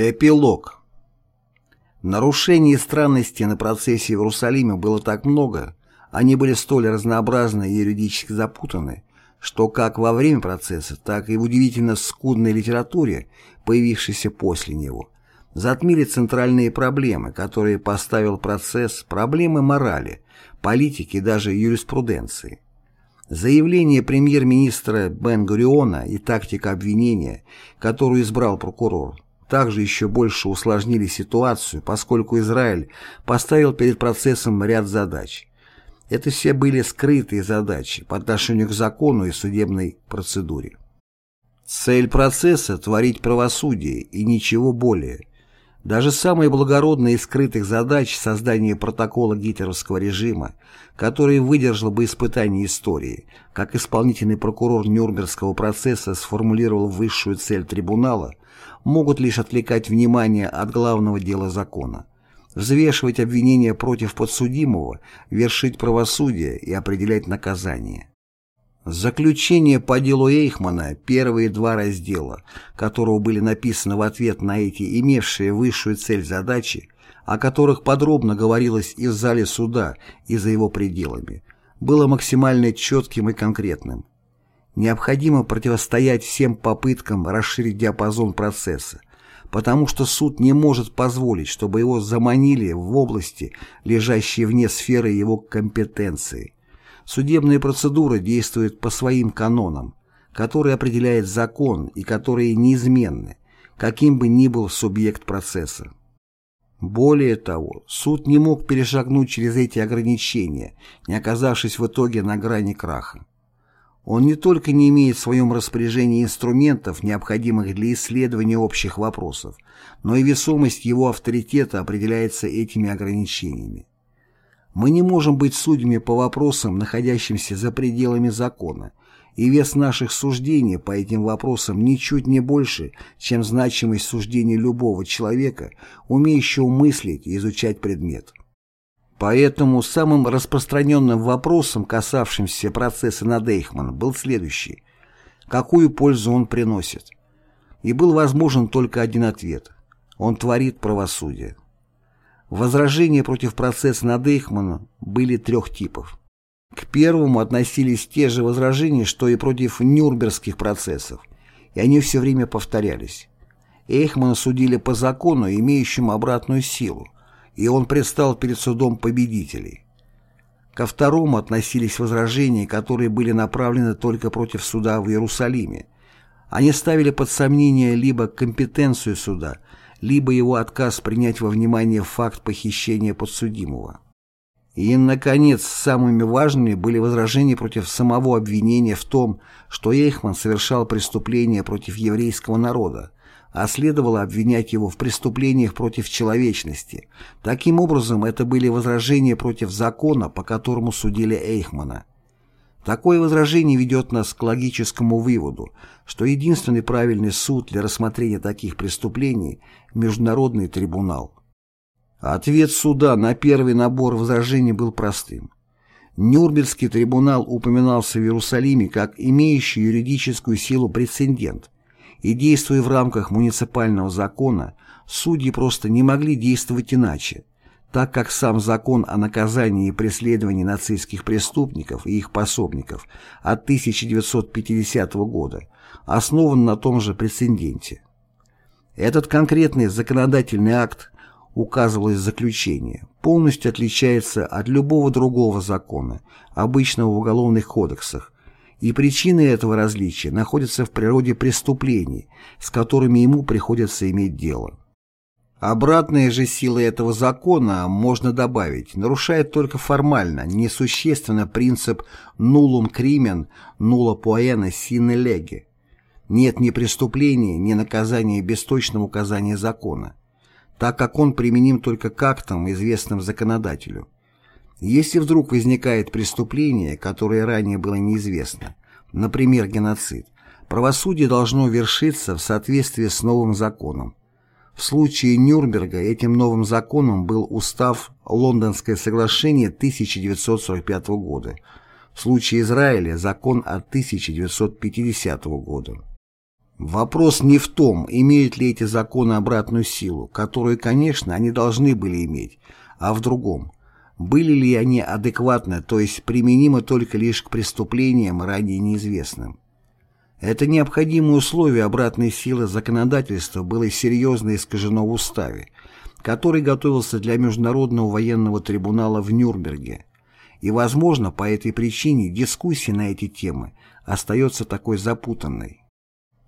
Эпилог. Нарушений и странностей на процессе в Иерусалиме было так много, они были столь разнообразны и юридически запутаны, что как во время процесса, так и в удивительно скудной литературе, появившейся после него, затмили центральные проблемы, которые поставил процесс, проблемы морали, политики и даже юриспруденции. Заявление премьер-министра Бен-Гуриона и тактика обвинения, которую избрал прокурор, также еще больше усложнили ситуацию, поскольку Израиль поставил перед процессом ряд задач. Это все были скрытые задачи по отношению к закону и судебной процедуре. Цель процесса – творить правосудие и ничего более. Даже самые благородные из скрытых задач создания протокола гитлеровского режима, который выдержал бы испытание истории, как исполнительный прокурор Нюрнбергского процесса сформулировал высшую цель трибунала, могут лишь отвлекать внимание от главного дела закона – взвешивать обвинения против подсудимого, вершить правосудие и определять наказание. Заключение по делу Эйхмана, первые два раздела, которого были написаны в ответ на эти имевшие высшую цель задачи, о которых подробно говорилось и в зале суда, и за его пределами, было максимально четким и конкретным. Необходимо противостоять всем попыткам расширить диапазон процесса, потому что суд не может позволить, чтобы его заманили в области, лежащие вне сферы его компетенции. Судебная процедура действует по своим канонам, которые определяет закон и которые неизменны, каким бы ни был субъект процесса. Более того, суд не мог перешагнуть через эти ограничения, не оказавшись в итоге на грани краха. Он не только не имеет в своем распоряжении инструментов, необходимых для исследования общих вопросов, но и весомость его авторитета определяется этими ограничениями. Мы не можем быть судьями по вопросам, находящимся за пределами закона, и вес наших суждений по этим вопросам ничуть не больше, чем значимость суждений любого человека, умеющего мыслить и изучать предмет. Поэтому самым распространенным вопросом, касавшимся процесса над Эйхман, был следующий. Какую пользу он приносит? И был возможен только один ответ. Он творит правосудие. Возражения против процесса над Эйхманом были трех типов. К первому относились те же возражения, что и против Нюрнбергских процессов, и они все время повторялись. Эйхмана судили по закону, имеющему обратную силу, и он предстал перед судом победителей. Ко второму относились возражения, которые были направлены только против суда в Иерусалиме. Они ставили под сомнение либо компетенцию суда, либо его отказ принять во внимание факт похищения подсудимого. И, наконец, самыми важными были возражения против самого обвинения в том, что Эйхман совершал преступления против еврейского народа, а следовало обвинять его в преступлениях против человечности. Таким образом, это были возражения против закона, по которому судили Эйхмана. Такое возражение ведет нас к логическому выводу, что единственный правильный суд для рассмотрения таких преступлений – Международный трибунал. Ответ суда на первый набор возражений был простым. Нюрнбергский трибунал упоминался в Иерусалиме как имеющий юридическую силу прецедент, и действуя в рамках муниципального закона, судьи просто не могли действовать иначе, так как сам закон о наказании и преследовании нацистских преступников и их пособников от 1950 года основан на том же прецеденте. Этот конкретный законодательный акт, указывалось заключение, полностью отличается от любого другого закона, обычного в уголовных кодексах, и причины этого различия находятся в природе преступлений, с которыми ему приходится иметь дело. Обратная же сила этого закона, можно добавить, нарушает только формально, несущественно принцип «нулум кримен, нула поэна sine lege». Нет ни преступления, ни наказания без точного указания закона, так как он применим только к актам, известным законодателю. Если вдруг возникает преступление, которое ранее было неизвестно, например, геноцид, правосудие должно вершиться в соответствии с новым законом, в случае Нюрнберга этим новым законом был устав Лондонское соглашение 1945 года, в случае Израиля закон от 1950 года. Вопрос не в том, имеют ли эти законы обратную силу, которую, конечно, они должны были иметь, а в другом. Были ли они адекватны, то есть применимы только лишь к преступлениям, ранее неизвестным. Это необходимое условие обратной силы законодательства было серьезно искажено в уставе, который готовился для Международного военного трибунала в Нюрнберге. И, возможно, по этой причине дискуссия на эти темы остается такой запутанной.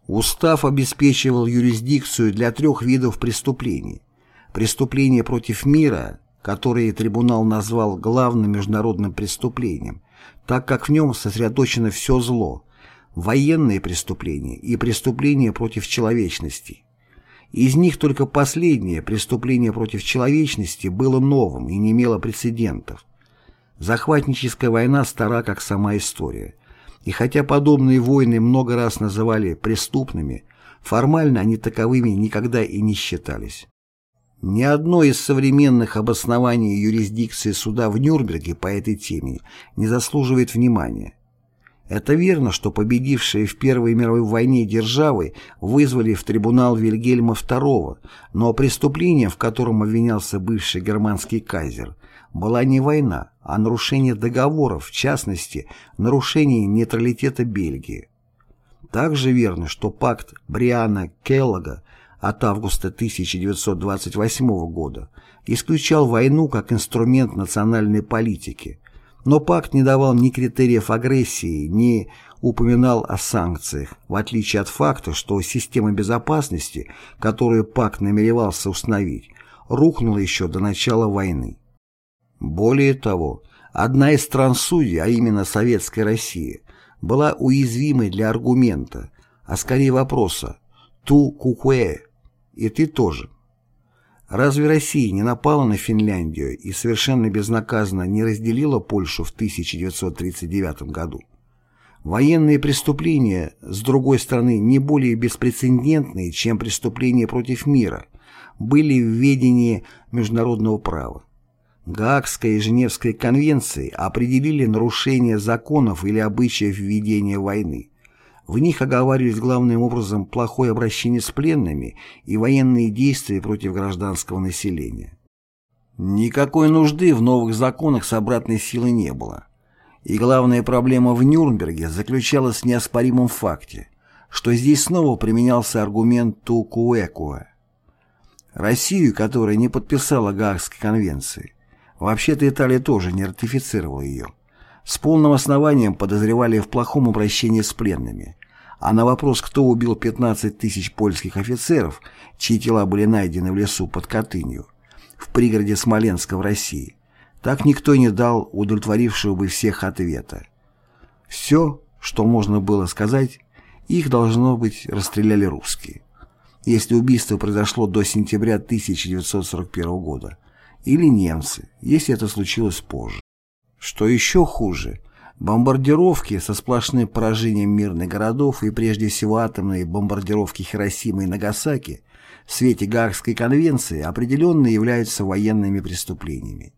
Устав обеспечивал юрисдикцию для трех видов преступлений. Преступления против мира, которые трибунал назвал главным международным преступлением, так как в нем сосредоточено все зло, военные преступления и преступления против человечности. Из них только последнее, преступление против человечности, было новым и не имело прецедентов. Захватническая война стара, как сама история. И хотя подобные войны много раз называли преступными, формально они таковыми никогда и не считались. Ни одно из современных обоснований юрисдикции суда в Нюрнберге по этой теме не заслуживает внимания. Это верно, что победившие в Первой мировой войне державы вызвали в трибунал Вильгельма II, но преступление, в котором обвинялся бывший германский кайзер, была не война, а нарушение договоров, в частности, нарушение нейтралитета Бельгии. Также верно, что пакт Бриана Келлога от августа 1928 года исключал войну как инструмент национальной политики – но пакт не давал ни критериев агрессии, ни упоминал о санкциях, в отличие от факта, что система безопасности, которую пакт намеревался установить, рухнула еще до начала войны. Более того, одна из стран судей, а именно Советская Россия, была уязвимой для аргумента, а скорее вопроса «ту кукуэ» и ты тоже. Разве Россия не напала на Финляндию и совершенно безнаказанно не разделила Польшу в 1939 году? Военные преступления, с другой стороны, не более беспрецедентные, чем преступления против мира, были в ведении международного права. Гаагская и Женевская конвенции определили нарушение законов или обычаев ведения войны. В них оговаривались главным образом плохое обращение с пленными и военные действия против гражданского населения. Никакой нужды в новых законах с обратной силой не было. И главная проблема в Нюрнберге заключалась в неоспоримом факте, что здесь снова применялся аргумент Тукуэкуа. Россию, которая не подписала Гаагской конвенции, вообще-то Италия тоже не ратифицировала ее, с полным основанием подозревали в плохом обращении с пленными, а на вопрос, кто убил 15 тысяч польских офицеров, чьи тела были найдены в лесу под Катынью, в пригороде Смоленска в России, так никто не дал удовлетворившего бы всех ответа. Все, что можно было сказать, их, должно быть, расстреляли русские. Если убийство произошло до сентября 1941 года, или немцы, если это случилось позже. Что еще хуже, Бомбардировки со сплошным поражением мирных городов и прежде всего атомные бомбардировки Хиросимы и Нагасаки в свете Гаагской конвенции определенно являются военными преступлениями.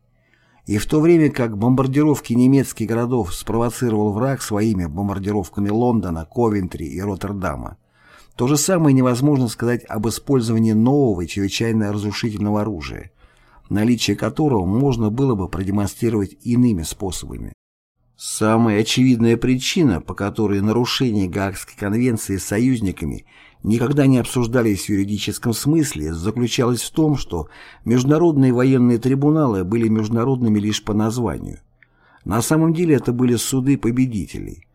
И в то время как бомбардировки немецких городов спровоцировал враг своими бомбардировками Лондона, Ковентри и Роттердама, то же самое невозможно сказать об использовании нового чрезвычайно разрушительного оружия, наличие которого можно было бы продемонстрировать иными способами. Самая очевидная причина, по которой нарушения Гаагской конвенции с союзниками никогда не обсуждались в юридическом смысле, заключалась в том, что международные военные трибуналы были международными лишь по названию. На самом деле это были суды победителей,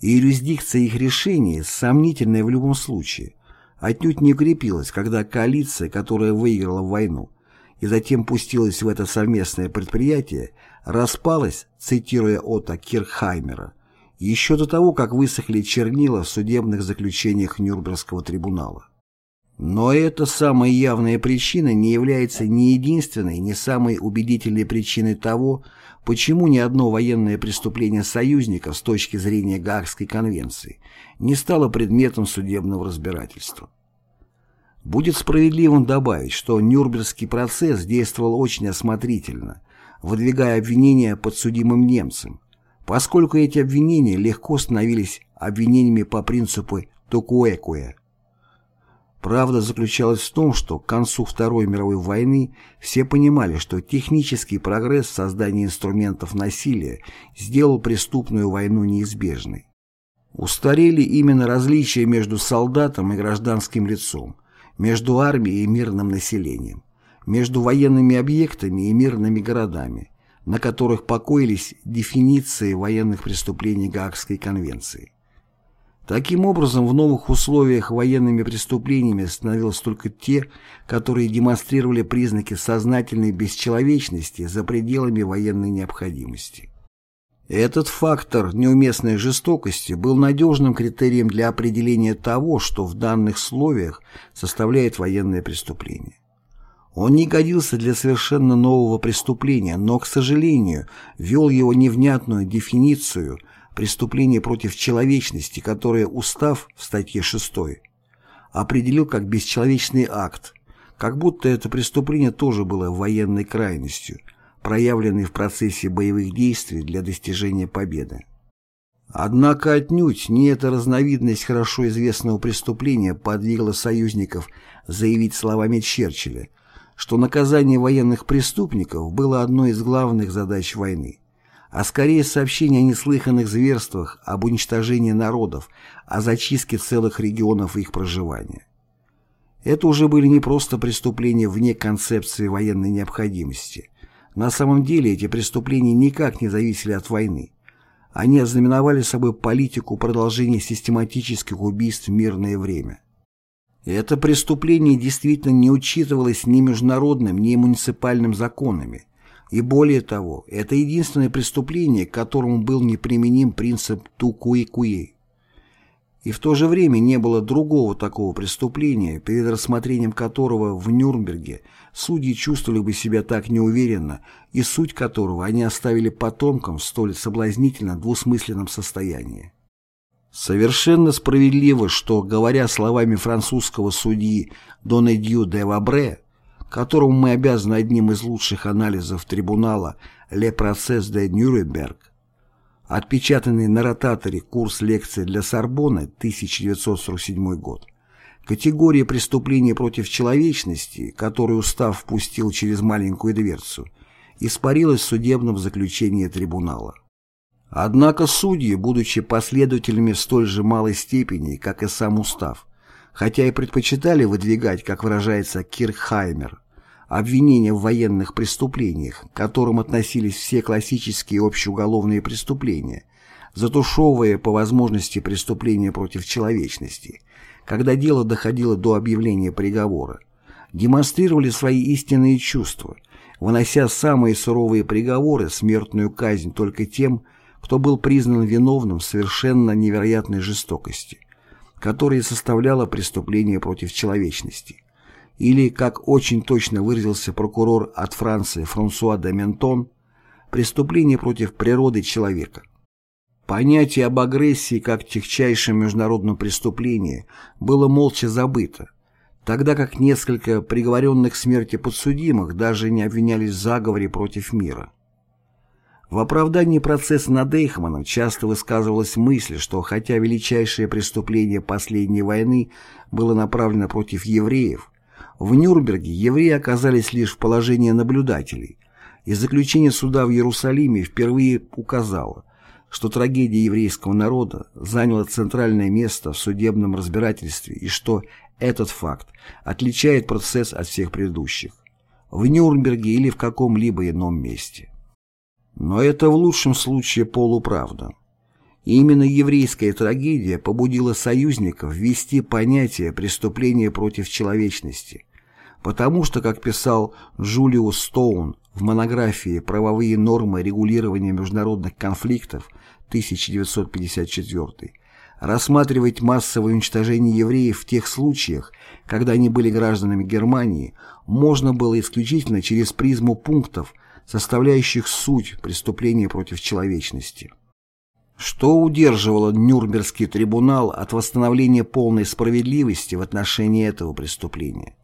и юрисдикция их решений, сомнительная в любом случае, отнюдь не укрепилась, когда коалиция, которая выиграла войну, и затем пустилась в это совместное предприятие, распалась, цитируя Отто Кирхаймера, еще до того, как высохли чернила в судебных заключениях Нюрнбергского трибунала. Но эта самая явная причина не является ни единственной, ни самой убедительной причиной того, почему ни одно военное преступление союзников с точки зрения Гаагской конвенции не стало предметом судебного разбирательства. Будет справедливым добавить, что Нюрнбергский процесс действовал очень осмотрительно, выдвигая обвинения подсудимым немцам, поскольку эти обвинения легко становились обвинениями по принципу «токуэкуэ». Правда заключалась в том, что к концу Второй мировой войны все понимали, что технический прогресс в создании инструментов насилия сделал преступную войну неизбежной. Устарели именно различия между солдатом и гражданским лицом, между армией и мирным населением, между военными объектами и мирными городами, на которых покоились дефиниции военных преступлений Гаагской конвенции. Таким образом, в новых условиях военными преступлениями становилось только те, которые демонстрировали признаки сознательной бесчеловечности за пределами военной необходимости. Этот фактор неуместной жестокости был надежным критерием для определения того, что в данных условиях составляет военное преступление. Он не годился для совершенно нового преступления, но, к сожалению, вел его невнятную дефиницию – преступление против человечности, которое устав в статье 6 определил как бесчеловечный акт, как будто это преступление тоже было военной крайностью, проявленной в процессе боевых действий для достижения победы. Однако отнюдь не эта разновидность хорошо известного преступления подвигла союзников заявить словами Черчилля, что наказание военных преступников было одной из главных задач войны а скорее сообщение о неслыханных зверствах, об уничтожении народов, о зачистке целых регионов их проживания. Это уже были не просто преступления вне концепции военной необходимости. На самом деле эти преступления никак не зависели от войны. Они ознаменовали собой политику продолжения систематических убийств в мирное время. Это преступление действительно не учитывалось ни международным, ни муниципальным законами, и более того, это единственное преступление, к которому был неприменим принцип «ту-куи-куи». И в то же время не было другого такого преступления, перед рассмотрением которого в Нюрнберге судьи чувствовали бы себя так неуверенно, и суть которого они оставили потомкам в столь соблазнительно двусмысленном состоянии. Совершенно справедливо, что, говоря словами французского судьи Донедью де Вабре, которому мы обязаны одним из лучших анализов трибунала «Le Procès de Nuremberg», отпечатанный на ротаторе курс лекций для Сорбонны 1947 год. Категория преступлений против человечности, которую устав впустил через маленькую дверцу, испарилась в судебном заключении трибунала. Однако судьи, будучи последователями в столь же малой степени, как и сам устав, хотя и предпочитали выдвигать, как выражается Кирхаймер, обвинения в военных преступлениях, к которым относились все классические общеуголовные преступления, затушевывая по возможности преступления против человечности, когда дело доходило до объявления приговора, демонстрировали свои истинные чувства, вынося самые суровые приговоры, смертную казнь только тем, кто был признан виновным в совершенно невероятной жестокости, которая составляла преступление против человечности или, как очень точно выразился прокурор от Франции Франсуа де Ментон, преступление против природы человека. Понятие об агрессии как тягчайшем международном преступлении было молча забыто, тогда как несколько приговоренных к смерти подсудимых даже не обвинялись в заговоре против мира. В оправдании процесса над Эйхманом часто высказывалась мысль, что хотя величайшее преступление последней войны было направлено против евреев, в Нюрнберге евреи оказались лишь в положении наблюдателей, и заключение суда в Иерусалиме впервые указало, что трагедия еврейского народа заняла центральное место в судебном разбирательстве и что этот факт отличает процесс от всех предыдущих в Нюрнберге или в каком-либо ином месте. Но это в лучшем случае полуправда. И именно еврейская трагедия побудила союзников ввести понятие преступления против человечности, потому что, как писал Джулиус Стоун в монографии «Правовые нормы регулирования международных конфликтов» 1954, рассматривать массовое уничтожение евреев в тех случаях, когда они были гражданами Германии, можно было исключительно через призму пунктов, составляющих суть преступления против человечности. Что удерживало Нюрнбергский трибунал от восстановления полной справедливости в отношении этого преступления?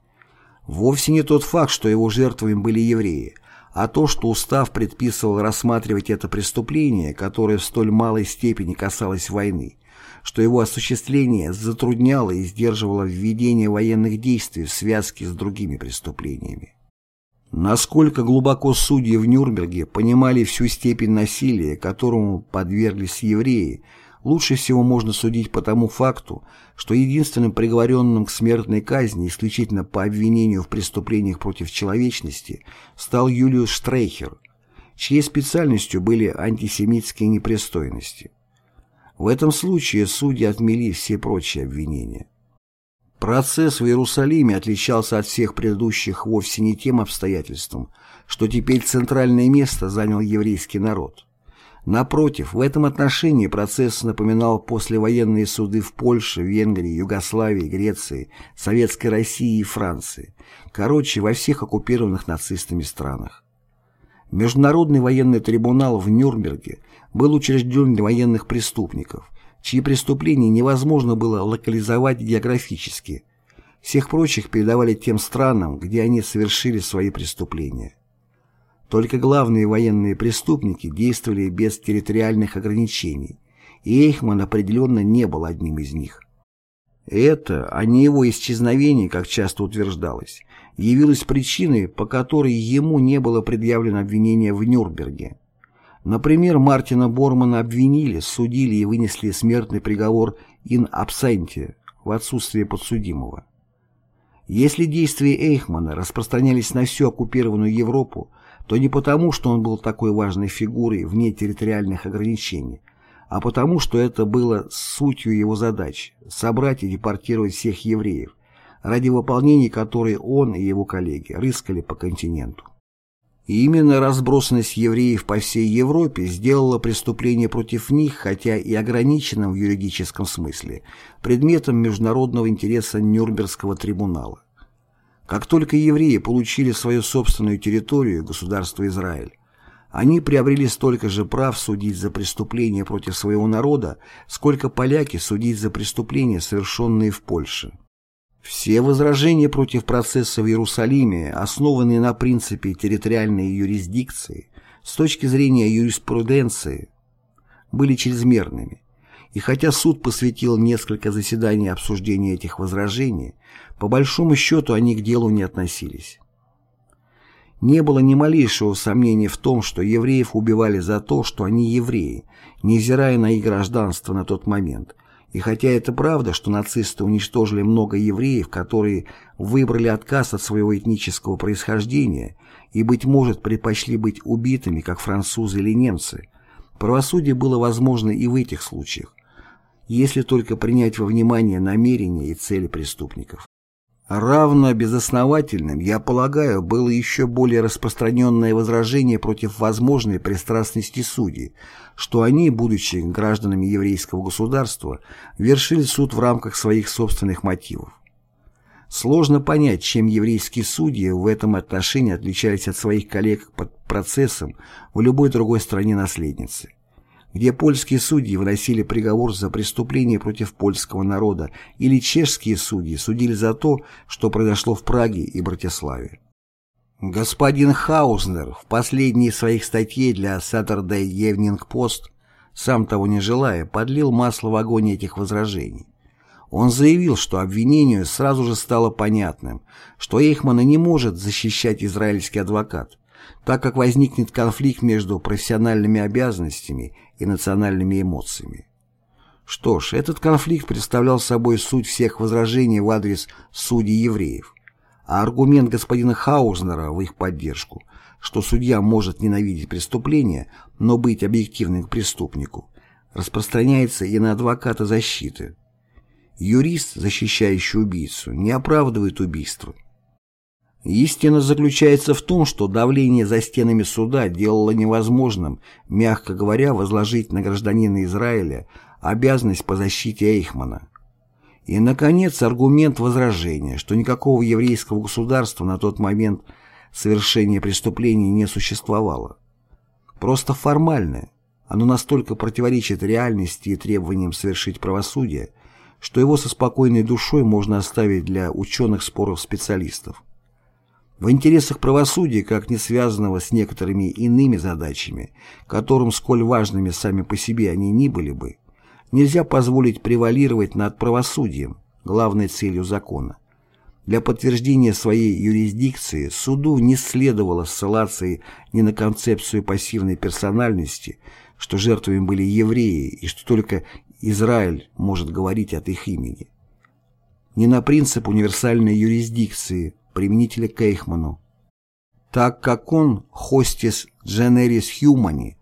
Вовсе не тот факт, что его жертвами были евреи, а то, что устав предписывал рассматривать это преступление, которое в столь малой степени касалось войны, что его осуществление затрудняло и сдерживало введение военных действий в связке с другими преступлениями. Насколько глубоко судьи в Нюрнберге понимали всю степень насилия, которому подверглись евреи, лучше всего можно судить по тому факту, что единственным приговоренным к смертной казни исключительно по обвинению в преступлениях против человечности стал Юлиус Штрейхер, чьей специальностью были антисемитские непристойности. В этом случае судьи отмели все прочие обвинения. Процесс в Иерусалиме отличался от всех предыдущих вовсе не тем обстоятельством, что теперь центральное место занял еврейский народ. Напротив, в этом отношении процесс напоминал послевоенные суды в Польше, Венгрии, Югославии, Греции, Советской России и Франции. Короче, во всех оккупированных нацистами странах. Международный военный трибунал в Нюрнберге был учрежден для военных преступников – чьи преступления невозможно было локализовать географически. Всех прочих передавали тем странам, где они совершили свои преступления. Только главные военные преступники действовали без территориальных ограничений, и Эйхман определенно не был одним из них. Это, а не его исчезновение, как часто утверждалось, явилось причиной, по которой ему не было предъявлено обвинение в Нюрнберге. Например, Мартина Бормана обвинили, судили и вынесли смертный приговор in absentia в отсутствие подсудимого. Если действия Эйхмана распространялись на всю оккупированную Европу, то не потому, что он был такой важной фигурой вне территориальных ограничений, а потому, что это было сутью его задач – собрать и депортировать всех евреев, ради выполнения которой он и его коллеги рыскали по континенту. И именно разбросанность евреев по всей Европе сделала преступление против них, хотя и ограниченным в юридическом смысле, предметом международного интереса Нюрнбергского трибунала. Как только евреи получили свою собственную территорию, государство Израиль, они приобрели столько же прав судить за преступления против своего народа, сколько поляки судить за преступления, совершенные в Польше. Все возражения против процесса в Иерусалиме, основанные на принципе территориальной юрисдикции, с точки зрения юриспруденции, были чрезмерными. И хотя суд посвятил несколько заседаний обсуждения этих возражений, по большому счету они к делу не относились. Не было ни малейшего сомнения в том, что евреев убивали за то, что они евреи, невзирая на их гражданство на тот момент, и хотя это правда, что нацисты уничтожили много евреев, которые выбрали отказ от своего этнического происхождения и, быть может, предпочли быть убитыми, как французы или немцы, правосудие было возможно и в этих случаях, если только принять во внимание намерения и цели преступников. Равно безосновательным, я полагаю, было еще более распространенное возражение против возможной пристрастности судей, что они, будучи гражданами еврейского государства, вершили суд в рамках своих собственных мотивов. Сложно понять, чем еврейские судьи в этом отношении отличались от своих коллег под процессом в любой другой стране-наследницы где польские судьи выносили приговор за преступление против польского народа или чешские судьи судили за то, что произошло в Праге и Братиславе. Господин Хаузнер в последней своих статье для Saturday Evening Post, сам того не желая, подлил масло в огонь этих возражений. Он заявил, что обвинению сразу же стало понятным, что Эйхмана не может защищать израильский адвокат, так как возникнет конфликт между профессиональными обязанностями и национальными эмоциями. Что ж, этот конфликт представлял собой суть всех возражений в адрес судей евреев, а аргумент господина Хаузнера в их поддержку, что судья может ненавидеть преступление, но быть объективным к преступнику, распространяется и на адвоката защиты. Юрист, защищающий убийцу, не оправдывает убийство. Истина заключается в том, что давление за стенами суда делало невозможным, мягко говоря, возложить на гражданина Израиля обязанность по защите Эйхмана. И, наконец, аргумент возражения, что никакого еврейского государства на тот момент совершения преступлений не существовало. Просто формальное, оно настолько противоречит реальности и требованиям совершить правосудие, что его со спокойной душой можно оставить для ученых споров-специалистов. В интересах правосудия, как не связанного с некоторыми иными задачами, которым, сколь важными сами по себе они ни были бы, нельзя позволить превалировать над правосудием, главной целью закона. Для подтверждения своей юрисдикции суду не следовало ссылаться ни на концепцию пассивной персональности, что жертвами были евреи и что только Израиль может говорить от их имени, ни на принцип универсальной юрисдикции применителя к Эйхману, так как он «hostis generis humani»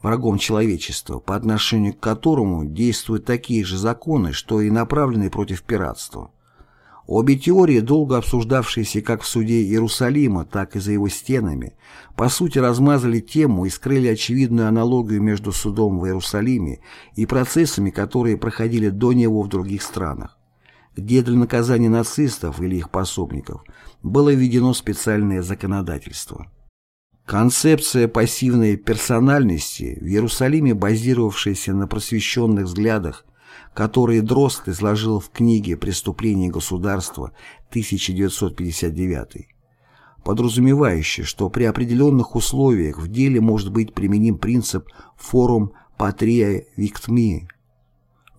врагом человечества, по отношению к которому действуют такие же законы, что и направленные против пиратства. Обе теории, долго обсуждавшиеся как в суде Иерусалима, так и за его стенами, по сути размазали тему и скрыли очевидную аналогию между судом в Иерусалиме и процессами, которые проходили до него в других странах, где для наказания нацистов или их пособников было введено специальное законодательство. Концепция пассивной персональности в Иерусалиме, базировавшаяся на просвещенных взглядах которые Дрозд изложил в книге «Преступление государства» 1959, подразумевающий, что при определенных условиях в деле может быть применим принцип «форум патрия виктми».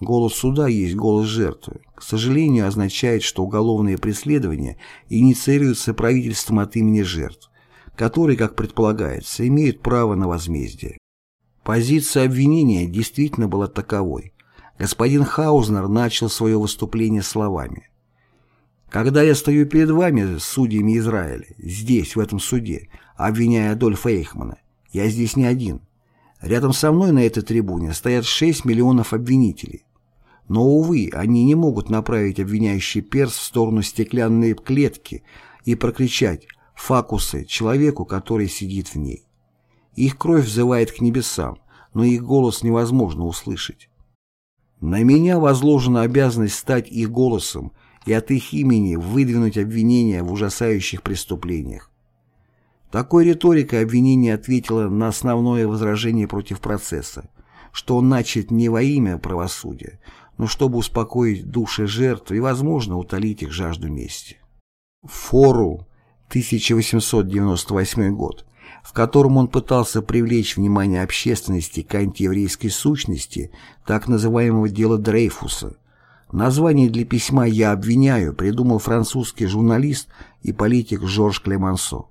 Голос суда есть голос жертвы. К сожалению, означает, что уголовные преследования инициируются правительством от имени жертв, которые, как предполагается, имеют право на возмездие. Позиция обвинения действительно была таковой. Господин Хаузнер начал свое выступление словами. «Когда я стою перед вами, судьями Израиля, здесь, в этом суде, обвиняя Адольфа Эйхмана, я здесь не один. Рядом со мной на этой трибуне стоят 6 миллионов обвинителей. Но, увы, они не могут направить обвиняющий перст в сторону стеклянной клетки и прокричать «факусы» человеку, который сидит в ней. Их кровь взывает к небесам, но их голос невозможно услышать. На меня возложена обязанность стать их голосом и от их имени выдвинуть обвинения в ужасающих преступлениях. Такой риторикой обвинение ответило на основное возражение против процесса, что он начат не во имя правосудия, но чтобы успокоить души жертв и, возможно, утолить их жажду мести. Фору 1898 год в котором он пытался привлечь внимание общественности к антиеврейской сущности так называемого дела Дрейфуса. Название для письма «Я обвиняю» придумал французский журналист и политик Жорж Клемансо.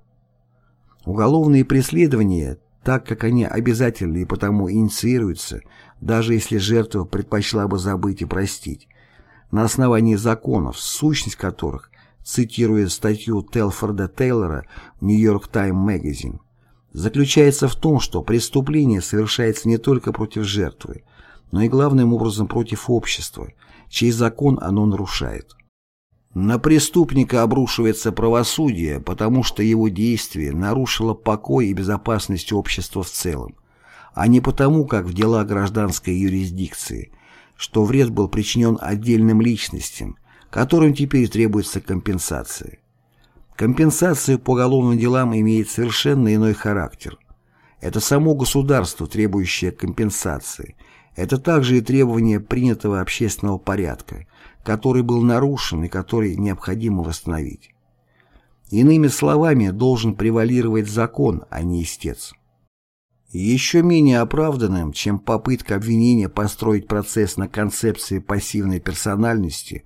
Уголовные преследования, так как они обязательны и потому инициируются, даже если жертва предпочла бы забыть и простить, на основании законов, сущность которых, цитируя статью Телфорда Тейлора в «Нью-Йорк Тайм Magazine», заключается в том, что преступление совершается не только против жертвы, но и главным образом против общества, чей закон оно нарушает. На преступника обрушивается правосудие, потому что его действие нарушило покой и безопасность общества в целом, а не потому, как в дела гражданской юрисдикции, что вред был причинен отдельным личностям, которым теперь требуется компенсация. Компенсация по уголовным делам имеет совершенно иной характер. Это само государство, требующее компенсации. Это также и требование принятого общественного порядка, который был нарушен и который необходимо восстановить. Иными словами, должен превалировать закон, а не истец. Еще менее оправданным, чем попытка обвинения построить процесс на концепции пассивной персональности,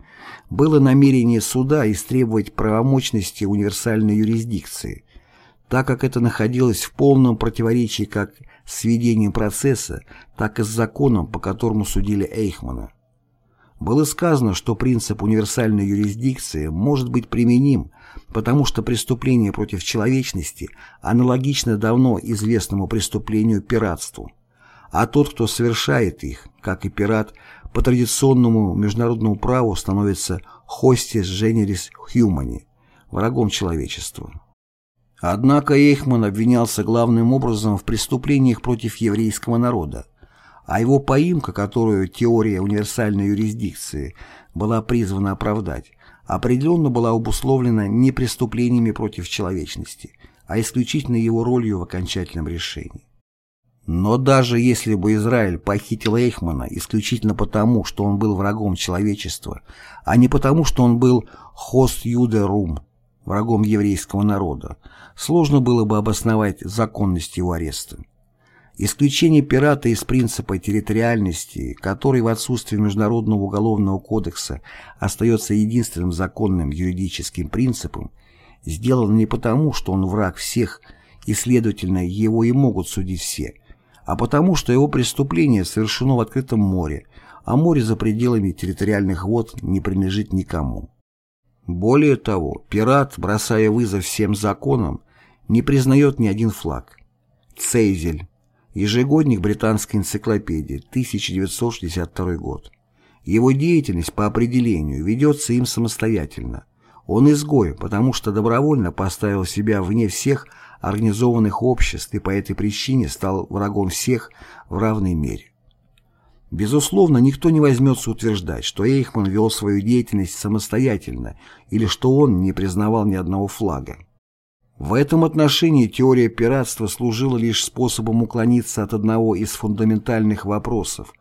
было намерение суда истребовать правомочности универсальной юрисдикции, так как это находилось в полном противоречии как с ведением процесса, так и с законом, по которому судили Эйхмана. Было сказано, что принцип универсальной юрисдикции может быть применим, потому что преступление против человечности аналогично давно известному преступлению пиратству, а тот, кто совершает их, как и пират, по традиционному международному праву становится hostis generis humani, врагом человечества. Однако Эйхман обвинялся главным образом в преступлениях против еврейского народа, а его поимка, которую теория универсальной юрисдикции была призвана оправдать, определенно была обусловлена не преступлениями против человечности, а исключительно его ролью в окончательном решении. Но даже если бы Израиль похитил Эйхмана исключительно потому, что он был врагом человечества, а не потому, что он был хост юде рум, врагом еврейского народа, сложно было бы обосновать законность его ареста. Исключение пирата из принципа территориальности, который в отсутствии Международного уголовного кодекса остается единственным законным юридическим принципом, сделано не потому, что он враг всех и, следовательно, его и могут судить все, а потому, что его преступление совершено в открытом море, а море за пределами территориальных вод не принадлежит никому. Более того, пират, бросая вызов всем законам, не признает ни один флаг. Цейзель. Ежегодник британской энциклопедии, 1962 год. Его деятельность по определению ведется им самостоятельно. Он изгой, потому что добровольно поставил себя вне всех организованных обществ и по этой причине стал врагом всех в равной мере. Безусловно, никто не возьмется утверждать, что Эйхман вел свою деятельность самостоятельно или что он не признавал ни одного флага. В этом отношении теория пиратства служила лишь способом уклониться от одного из фундаментальных вопросов,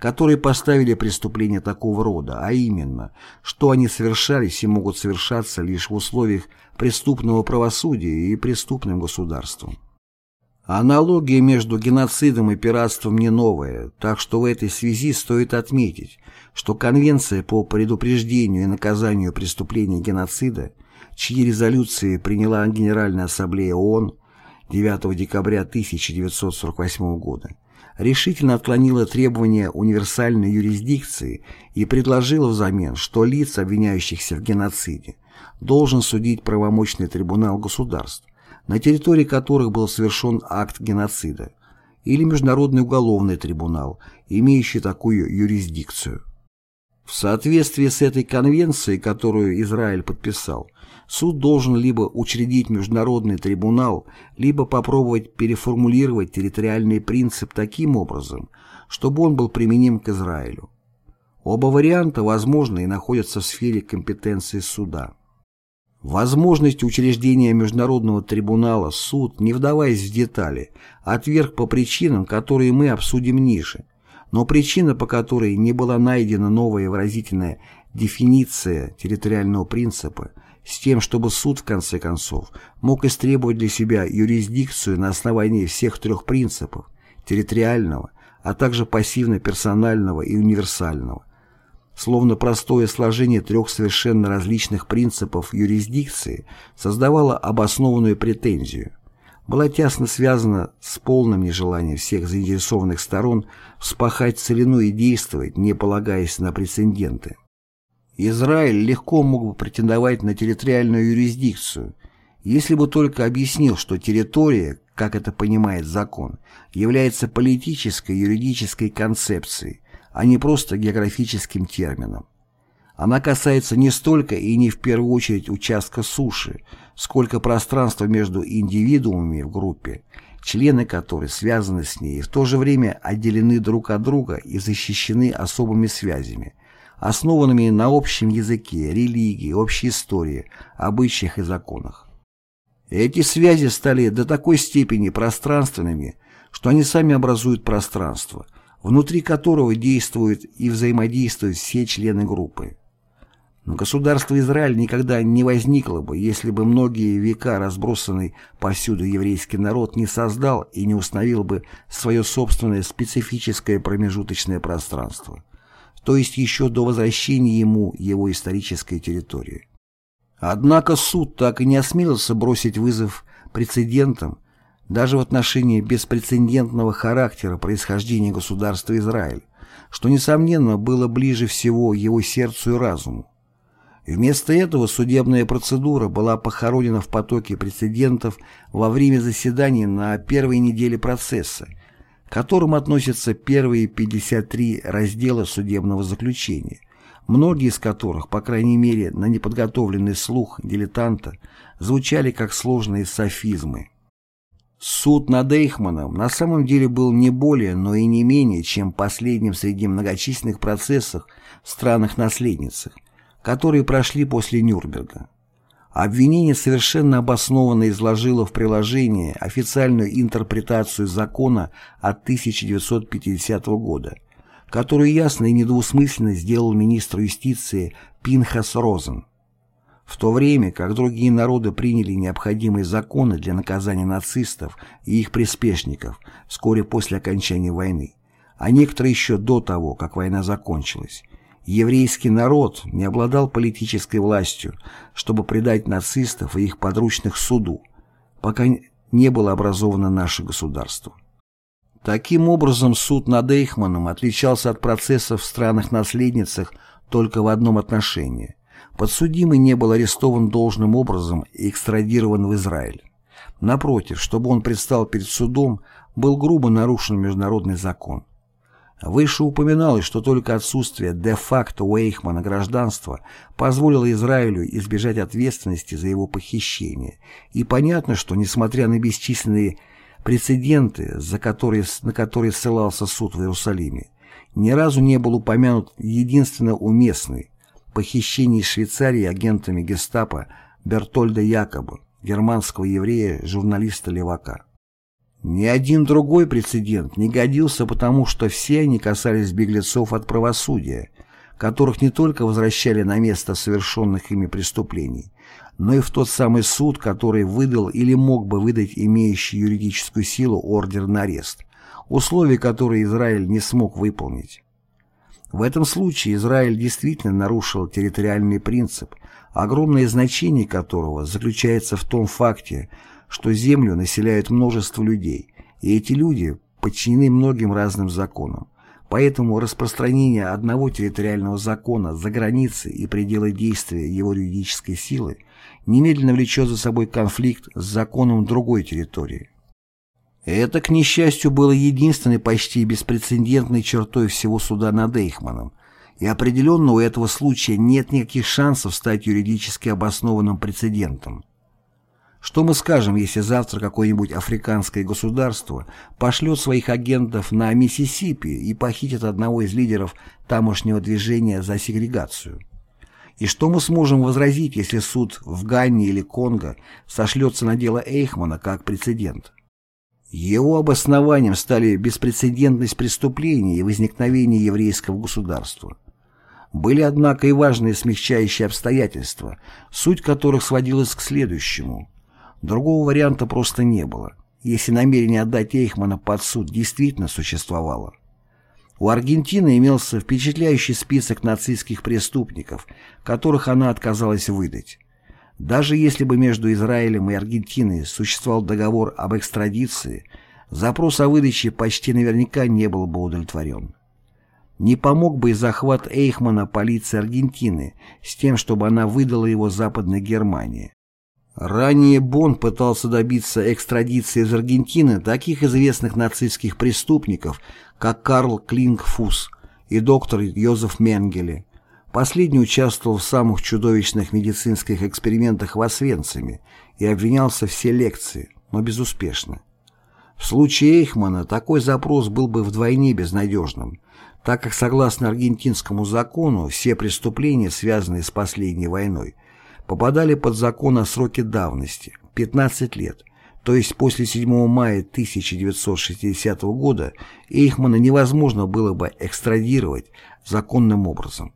которые поставили преступления такого рода, а именно, что они совершались и могут совершаться лишь в условиях преступного правосудия и преступным государством. Аналогия между геноцидом и пиратством не новая, так что в этой связи стоит отметить, что Конвенция по предупреждению и наказанию преступлений геноцида, чьи резолюции приняла Генеральная Ассамблея ООН 9 декабря 1948 года, решительно отклонила требования универсальной юрисдикции и предложила взамен, что лиц, обвиняющихся в геноциде, должен судить правомочный трибунал государств, на территории которых был совершен акт геноцида, или Международный уголовный трибунал, имеющий такую юрисдикцию. В соответствии с этой конвенцией, которую Израиль подписал, суд должен либо учредить международный трибунал, либо попробовать переформулировать территориальный принцип таким образом, чтобы он был применим к Израилю. Оба варианта возможны и находятся в сфере компетенции суда. Возможность учреждения Международного трибунала суд, не вдаваясь в детали, отверг по причинам, которые мы обсудим ниже. Но причина, по которой не была найдена новая выразительная дефиниция территориального принципа, с тем, чтобы суд, в конце концов, мог истребовать для себя юрисдикцию на основании всех трех принципов – территориального, а также пассивно-персонального и универсального – словно простое сложение трех совершенно различных принципов юрисдикции создавало обоснованную претензию, была тесно связана с полным нежеланием всех заинтересованных сторон вспахать целину и действовать, не полагаясь на прецеденты. Израиль легко мог бы претендовать на территориальную юрисдикцию, если бы только объяснил, что территория, как это понимает закон, является политической юридической концепцией, а не просто географическим термином. Она касается не столько и не в первую очередь участка суши, сколько пространства между индивидуумами в группе, члены которой связаны с ней и в то же время отделены друг от друга и защищены особыми связями, основанными на общем языке, религии, общей истории, обычаях и законах. Эти связи стали до такой степени пространственными, что они сами образуют пространство, внутри которого действуют и взаимодействуют все члены группы. Но государство Израиль никогда не возникло бы, если бы многие века разбросанный повсюду еврейский народ не создал и не установил бы свое собственное специфическое промежуточное пространство, то есть еще до возвращения ему его исторической территории. Однако суд так и не осмелился бросить вызов прецедентам, даже в отношении беспрецедентного характера происхождения государства Израиль, что, несомненно, было ближе всего его сердцу и разуму. Вместо этого судебная процедура была похоронена в потоке прецедентов во время заседаний на первой неделе процесса, которым относятся первые 53 раздела судебного заключения, многие из которых, по крайней мере на неподготовленный слух дилетанта, звучали как сложные софизмы. Суд над Эйхманом на самом деле был не более, но и не менее, чем последним среди многочисленных процессов в странах-наследницах, которые прошли после Нюрнберга. Обвинение совершенно обоснованно изложило в приложении официальную интерпретацию закона от 1950 года, которую ясно и недвусмысленно сделал министр юстиции Пинхас Розен. в то время как другие народы приняли необходимые законы для наказания нацистов и их приспешников вскоре после окончания войны, а некоторые еще до того, как война закончилась, еврейский народ не обладал политической властью, чтобы предать нацистов и их подручных суду, пока не было образовано наше государство. Таким образом, суд над Эйхманом отличался от процессов в странах-наследницах только в одном отношении. Подсудимый не был арестован должным образом и экстрадирован в Израиль. Напротив, чтобы он предстал перед судом, был грубо нарушен международный закон. Выше упоминалось, что только отсутствие де-факто у Эйхмана гражданства позволило Израилю избежать ответственности за его похищение, и понятно, что, несмотря на бесчисленные прецеденты, за которые, на которые ссылался суд в Иерусалиме, ни разу не был упомянут единственно уместный похищение из Швейцарии агентами гестапо Бертольда Якоба, германского еврея, журналиста Левака. Ни один другой прецедент не годился, потому что все они касались беглецов от правосудия, которых не только возвращали на место совершенных ими преступлений, но и в тот самый суд, который выдал или мог бы выдать имеющий юридическую силу ордер на арест, условия которые Израиль не смог выполнить. В этом случае Израиль действительно нарушил территориальный принцип, огромное значение которого заключается в том факте, что Землю населяют множество людей, и эти люди подчинены многим разным законам. Поэтому распространение одного территориального закона за границы и пределы действия его юридической силы немедленно влечет за собой конфликт с законом другой территории. Это, к несчастью, было единственной почти беспрецедентной чертой всего суда над Эйхманом, и определенно у этого случая нет никаких шансов стать юридически обоснованным прецедентом. Что мы скажем, если завтра какое-нибудь африканское государство пошлет своих агентов на Миссисипи и похитит одного из лидеров тамошнего движения за сегрегацию? И что мы сможем возразить, если суд в Ганне или Конго сошлется на дело Эйхмана как прецедент? Его обоснованием стали беспрецедентность преступлений и возникновение еврейского государства. Были, однако, и важные смягчающие обстоятельства, суть которых сводилась к следующему – Другого варианта просто не было, если намерение отдать Эйхмана под суд действительно существовало. У Аргентины имелся впечатляющий список нацистских преступников, которых она отказалась выдать. Даже если бы между Израилем и Аргентиной существовал договор об экстрадиции, запрос о выдаче почти наверняка не был бы удовлетворен. Не помог бы и захват Эйхмана полиции Аргентины с тем, чтобы она выдала его Западной Германии. Ранее Бонн пытался добиться экстрадиции из Аргентины таких известных нацистских преступников, как Карл Клингфус и доктор Йозеф Менгеле. Последний участвовал в самых чудовищных медицинских экспериментах в Освенциме и обвинялся в селекции, но безуспешно. В случае Эйхмана такой запрос был бы вдвойне безнадежным, так как согласно аргентинскому закону все преступления, связанные с последней войной, попадали под закон о сроке давности – 15 лет, то есть после 7 мая 1960 года Эйхмана невозможно было бы экстрадировать законным образом.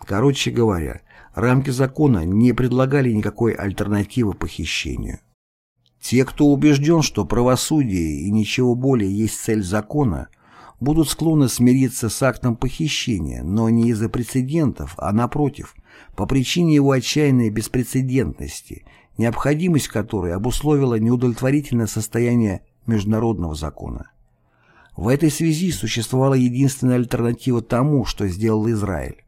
Короче говоря, рамки закона не предлагали никакой альтернативы похищению. Те, кто убежден, что правосудие и ничего более есть цель закона, будут склонны смириться с актом похищения, но не из-за прецедентов, а напротив, по причине его отчаянной беспрецедентности, необходимость которой обусловила неудовлетворительное состояние международного закона. В этой связи существовала единственная альтернатива тому, что сделал Израиль.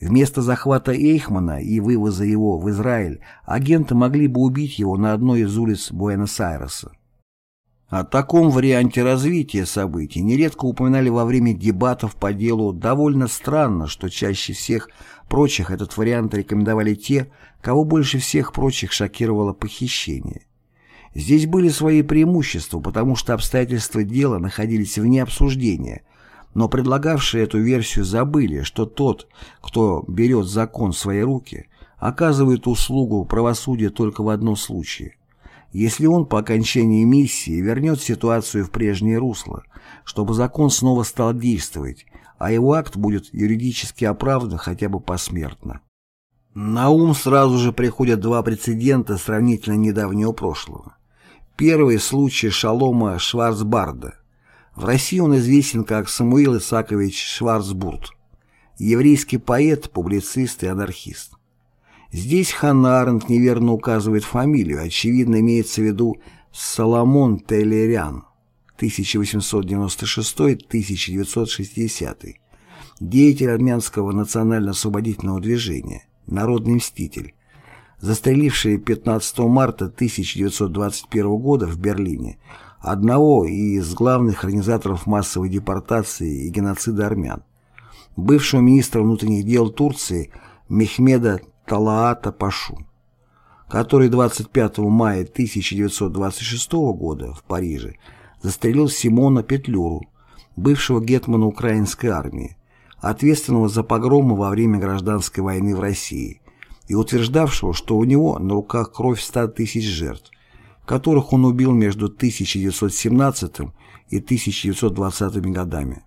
Вместо захвата Эйхмана и вывоза его в Израиль агенты могли бы убить его на одной из улиц Буэнос-Айреса. О таком варианте развития событий нередко упоминали во время дебатов по делу довольно странно, что чаще всех прочих этот вариант рекомендовали те, кого больше всех прочих шокировало похищение. Здесь были свои преимущества, потому что обстоятельства дела находились вне обсуждения, но предлагавшие эту версию забыли, что тот, кто берет закон в свои руки, оказывает услугу правосудия только в одном случае если он по окончании миссии вернет ситуацию в прежнее русло, чтобы закон снова стал действовать, а его акт будет юридически оправдан хотя бы посмертно. На ум сразу же приходят два прецедента сравнительно недавнего прошлого. Первый – случай Шалома Шварцбарда. В России он известен как Самуил Исакович Шварцбурд. Еврейский поэт, публицист и анархист. Здесь Ханна Аренд неверно указывает фамилию, очевидно имеется в виду Соломон Телерян 1896-1960, деятель армянского национально-освободительного движения, народный мститель, застреливший 15 марта 1921 года в Берлине одного из главных организаторов массовой депортации и геноцида армян, бывшего министра внутренних дел Турции Мехмеда Талаата Пашу, который 25 мая 1926 года в Париже застрелил Симона Петлюру, бывшего гетмана украинской армии, ответственного за погромы во время гражданской войны в России и утверждавшего, что у него на руках кровь 100 тысяч жертв, которых он убил между 1917 и 1920 годами.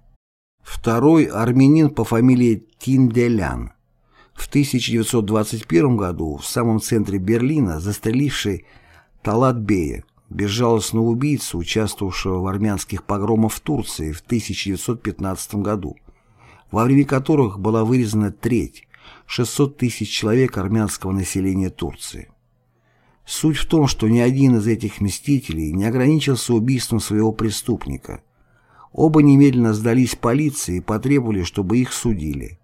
Второй – армянин по фамилии Тинделян. В 1921 году в самом центре Берлина застреливший Талат Бея, безжалостного убийцу, участвовавшего в армянских погромах в Турции в 1915 году, во время которых была вырезана треть, 600 тысяч человек армянского населения Турции. Суть в том, что ни один из этих мстителей не ограничился убийством своего преступника. Оба немедленно сдались полиции и потребовали, чтобы их судили.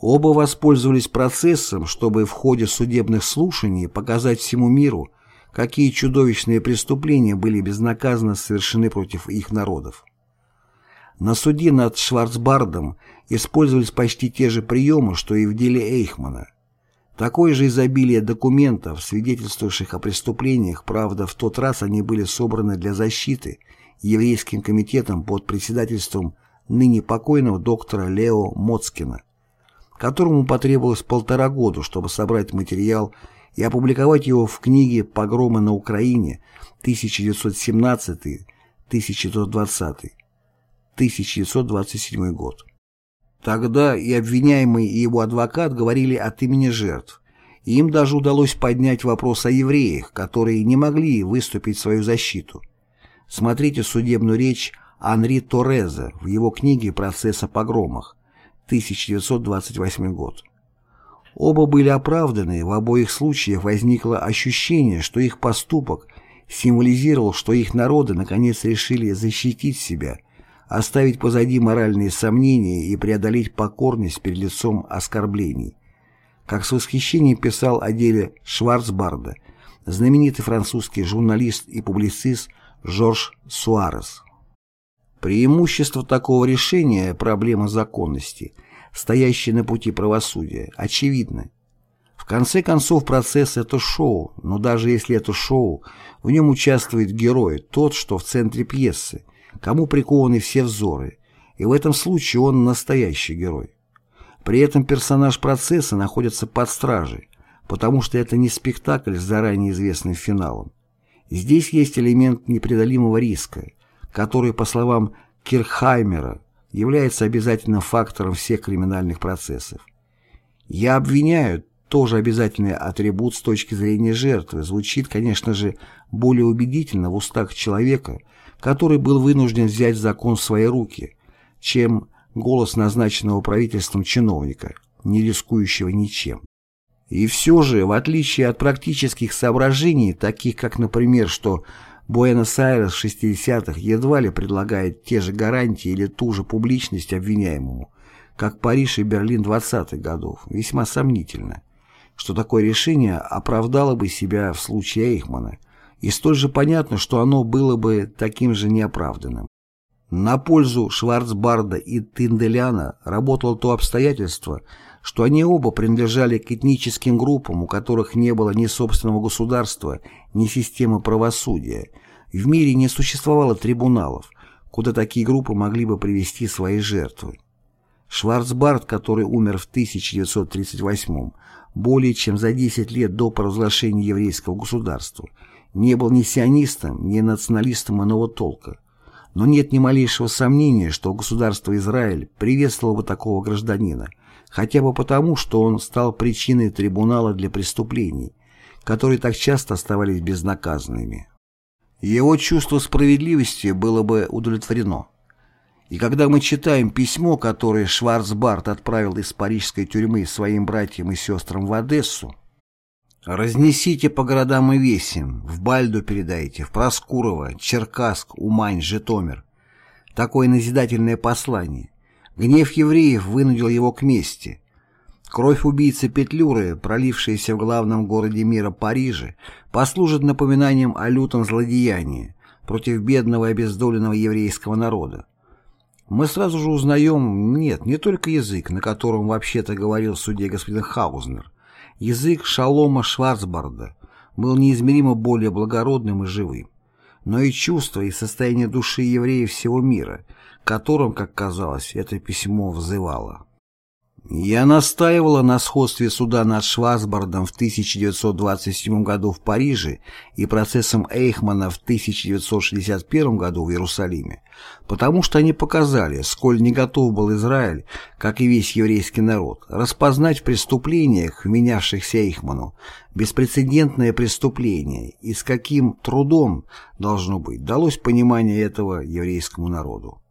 Оба воспользовались процессом, чтобы в ходе судебных слушаний показать всему миру, какие чудовищные преступления были безнаказанно совершены против их народов. На суде над Шварцбардом использовались почти те же приемы, что и в деле Эйхмана. Такое же изобилие документов, свидетельствующих о преступлениях, правда, в тот раз они были собраны для защиты еврейским комитетом под председательством ныне покойного доктора Лео Моцкина, которому потребовалось полтора года, чтобы собрать материал и опубликовать его в книге «Погромы на Украине» 1917-1920, 1927 год. Тогда и обвиняемый, и его адвокат говорили от имени жертв, им даже удалось поднять вопрос о евреях, которые не могли выступить в свою защиту. Смотрите судебную речь Анри Тореза в его книге «Процесс о погромах» 1928 год. Оба были оправданы, в обоих случаях возникло ощущение, что их поступок символизировал, что их народы наконец решили защитить себя – оставить позади моральные сомнения и преодолеть покорность перед лицом оскорблений. Как с восхищением писал о деле Шварцбарда знаменитый французский журналист и публицист Жорж Суарес. Преимущество такого решения проблемы законности, стоящей на пути правосудия, очевидно. В конце концов, процесс – это шоу, но даже если это шоу, в нем участвует герой, тот, что в центре пьесы, кому прикованы все взоры, и в этом случае он настоящий герой. При этом персонаж процесса находится под стражей, потому что это не спектакль с заранее известным финалом. Здесь есть элемент непреодолимого риска, который, по словам Кирхаймера, является обязательным фактором всех криминальных процессов. «Я обвиняю» тоже обязательный атрибут с точки зрения жертвы, звучит, конечно же, более убедительно в устах человека, который был вынужден взять закон в свои руки, чем голос назначенного правительством чиновника, не рискующего ничем. И все же, в отличие от практических соображений, таких как, например, что Буэнос-Айрес в 60-х едва ли предлагает те же гарантии или ту же публичность обвиняемому, как Париж и Берлин 20-х годов, весьма сомнительно, что такое решение оправдало бы себя в случае Эйхмана – и столь же понятно, что оно было бы таким же неоправданным. На пользу Шварцбарда и Тинделяна работало то обстоятельство, что они оба принадлежали к этническим группам, у которых не было ни собственного государства, ни системы правосудия. В мире не существовало трибуналов, куда такие группы могли бы привести свои жертвы. Шварцбард, который умер в 1938 более чем за 10 лет до провозглашения еврейского государства, не был ни сионистом, ни националистом иного толка, Но нет ни малейшего сомнения, что государство Израиль приветствовало бы такого гражданина, хотя бы потому, что он стал причиной трибунала для преступлений, которые так часто оставались безнаказанными. Его чувство справедливости было бы удовлетворено. И когда мы читаем письмо, которое Шварцбарт отправил из парижской тюрьмы своим братьям и сестрам в Одессу, «Разнесите по городам и весим, в Бальду передайте, в Проскурово, Черкасск, Умань, Житомир». Такое назидательное послание. Гнев евреев вынудил его к мести. Кровь убийцы Петлюры, пролившаяся в главном городе мира Париже, послужит напоминанием о лютом злодеянии против бедного и обездоленного еврейского народа. Мы сразу же узнаем, нет, не только язык, на котором вообще-то говорил суде господин Хаузнер. Язык Шалома Шварцбарда был неизмеримо более благородным и живым, но и чувства и состояние души евреев всего мира, которым, как казалось, это письмо взывало. Я настаивала на сходстве суда над Шварцбардом в 1927 году в Париже и процессом Эйхмана в 1961 году в Иерусалиме, потому что они показали, сколь не готов был Израиль, как и весь еврейский народ, распознать в преступлениях, вменявшихся Эйхману, беспрецедентное преступление и с каким трудом, должно быть, далось понимание этого еврейскому народу.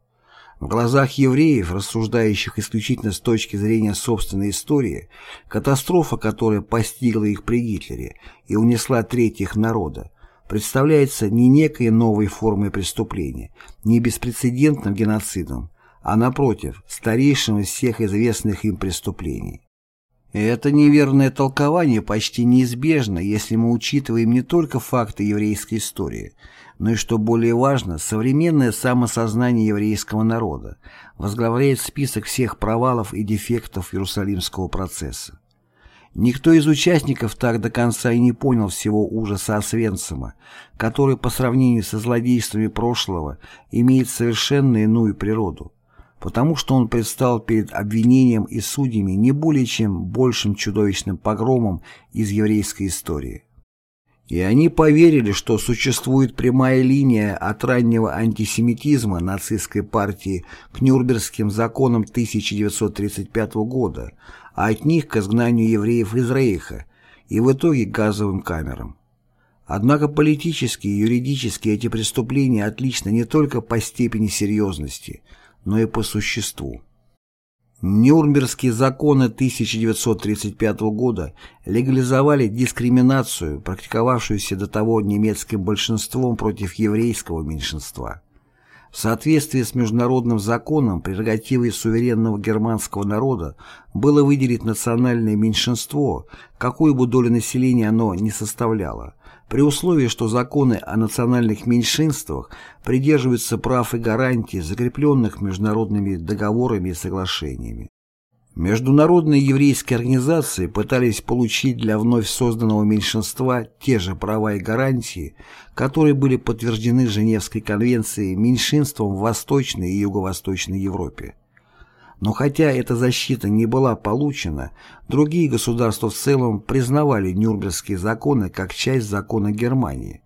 В глазах евреев, рассуждающих исключительно с точки зрения собственной истории, катастрофа, которая постигла их при Гитлере и унесла треть их народа, представляется не некой новой формой преступления, не беспрецедентным геноцидом, а, напротив, старейшим из всех известных им преступлений. Это неверное толкование почти неизбежно, если мы учитываем не только факты еврейской истории – но и, что более важно, современное самосознание еврейского народа возглавляет список всех провалов и дефектов Иерусалимского процесса. Никто из участников так до конца и не понял всего ужаса Освенцима, который по сравнению со злодействами прошлого имеет совершенно иную природу, потому что он предстал перед обвинением и судьями не более чем большим чудовищным погромом из еврейской истории. И они поверили, что существует прямая линия от раннего антисемитизма нацистской партии к Нюрнбергским законам 1935 года, а от них к изгнанию евреев из Рейха и в итоге газовым камерам. Однако политически и юридически эти преступления отличны не только по степени серьезности, но и по существу. Нюрнбергские законы 1935 года легализовали дискриминацию, практиковавшуюся до того немецким большинством против еврейского меньшинства. В соответствии с международным законом прерогативой суверенного германского народа было выделить национальное меньшинство, какую бы долю населения оно не составляло, при условии, что законы о национальных меньшинствах придерживаются прав и гарантий, закрепленных международными договорами и соглашениями. Международные еврейские организации пытались получить для вновь созданного меньшинства те же права и гарантии, которые были подтверждены Женевской конвенцией меньшинством в Восточной и Юго-Восточной Европе. Но хотя эта защита не была получена, другие государства в целом признавали Нюрнбергские законы как часть закона Германии.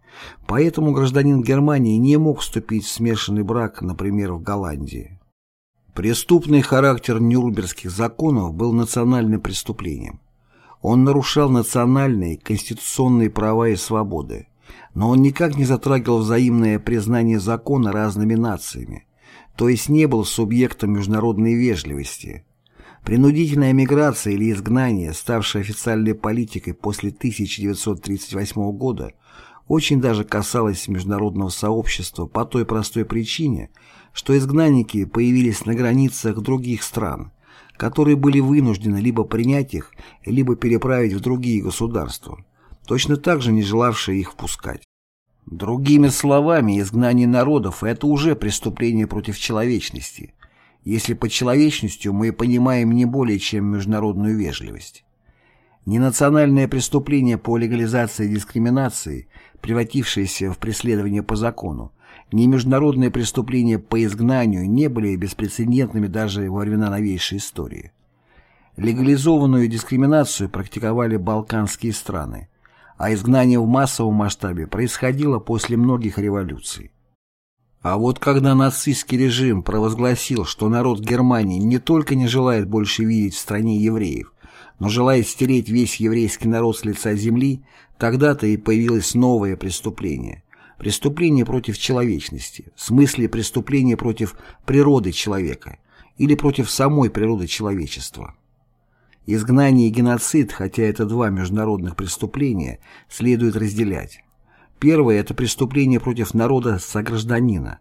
Поэтому гражданин Германии не мог вступить в смешанный брак, например, в Голландии. Преступный характер Нюрнбергских законов был национальным преступлением. Он нарушал национальные, конституционные права и свободы, но он никак не затрагивал взаимное признание закона разными нациями, то есть не был субъектом международной вежливости. Принудительная миграция или изгнание, ставшая официальной политикой после 1938 года, очень даже касалась международного сообщества по той простой причине, что изгнанники появились на границах других стран, которые были вынуждены либо принять их, либо переправить в другие государства, точно так же не желавшие их впускать. Другими словами, изгнание народов – это уже преступление против человечности, если под человечностью мы понимаем не более чем международную вежливость. Ни национальное преступление по легализации дискриминации, превратившееся в преследование по закону, ни международные преступления по изгнанию не были беспрецедентными даже во времена новейшей истории. Легализованную дискриминацию практиковали балканские страны – а изгнание в массовом масштабе происходило после многих революций. А вот когда нацистский режим провозгласил, что народ Германии не только не желает больше видеть в стране евреев, но желает стереть весь еврейский народ с лица земли, тогда-то и появилось новое преступление. Преступление против человечности, в смысле преступление против природы человека или против самой природы человечества. Изгнание и геноцид, хотя это два международных преступления, следует разделять. Первое – это преступление против народа-согражданина,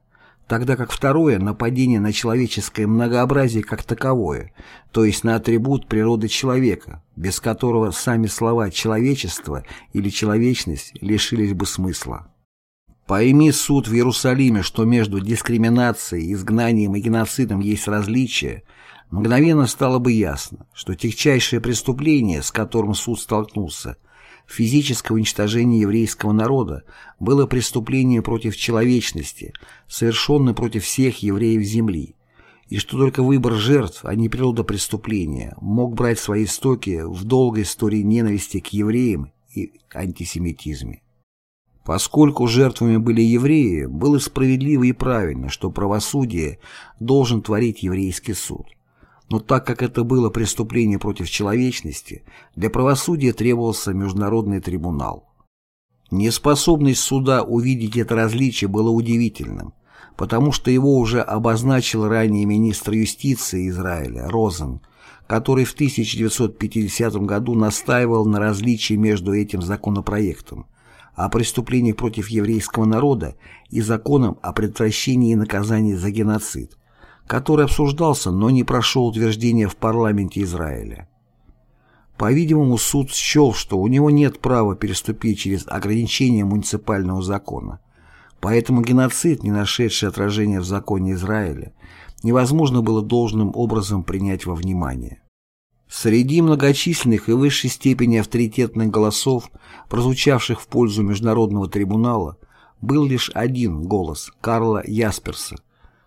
тогда как второе – нападение на человеческое многообразие как таковое, то есть на атрибут природы человека, без которого сами слова «человечество» или «человечность» лишились бы смысла. Пойми суд в Иерусалиме, что между дискриминацией, изгнанием и геноцидом есть различия, мгновенно стало бы ясно, что техчайшее преступление, с которым суд столкнулся, физическое уничтожение еврейского народа, было преступлением против человечности, совершенное против всех евреев земли, и что только выбор жертв, а не природа преступления, мог брать свои истоки в долгой истории ненависти к евреям и антисемитизме. Поскольку жертвами были евреи, было справедливо и правильно, что правосудие должен творить еврейский суд. Но так как это было преступление против человечности, для правосудия требовался международный трибунал. Неспособность суда увидеть это различие было удивительным, потому что его уже обозначил ранее министр юстиции Израиля Розен, который в 1950 году настаивал на различии между этим законопроектом, о преступлениях против еврейского народа и законом о предотвращении и наказании за геноцид, который обсуждался, но не прошел утверждения в парламенте Израиля. По-видимому, суд счел, что у него нет права переступить через ограничения муниципального закона, поэтому геноцид, не нашедший отражения в законе Израиля, невозможно было должным образом принять во внимание. Среди многочисленных и высшей степени авторитетных голосов, прозвучавших в пользу Международного трибунала, был лишь один голос Карла Ясперса,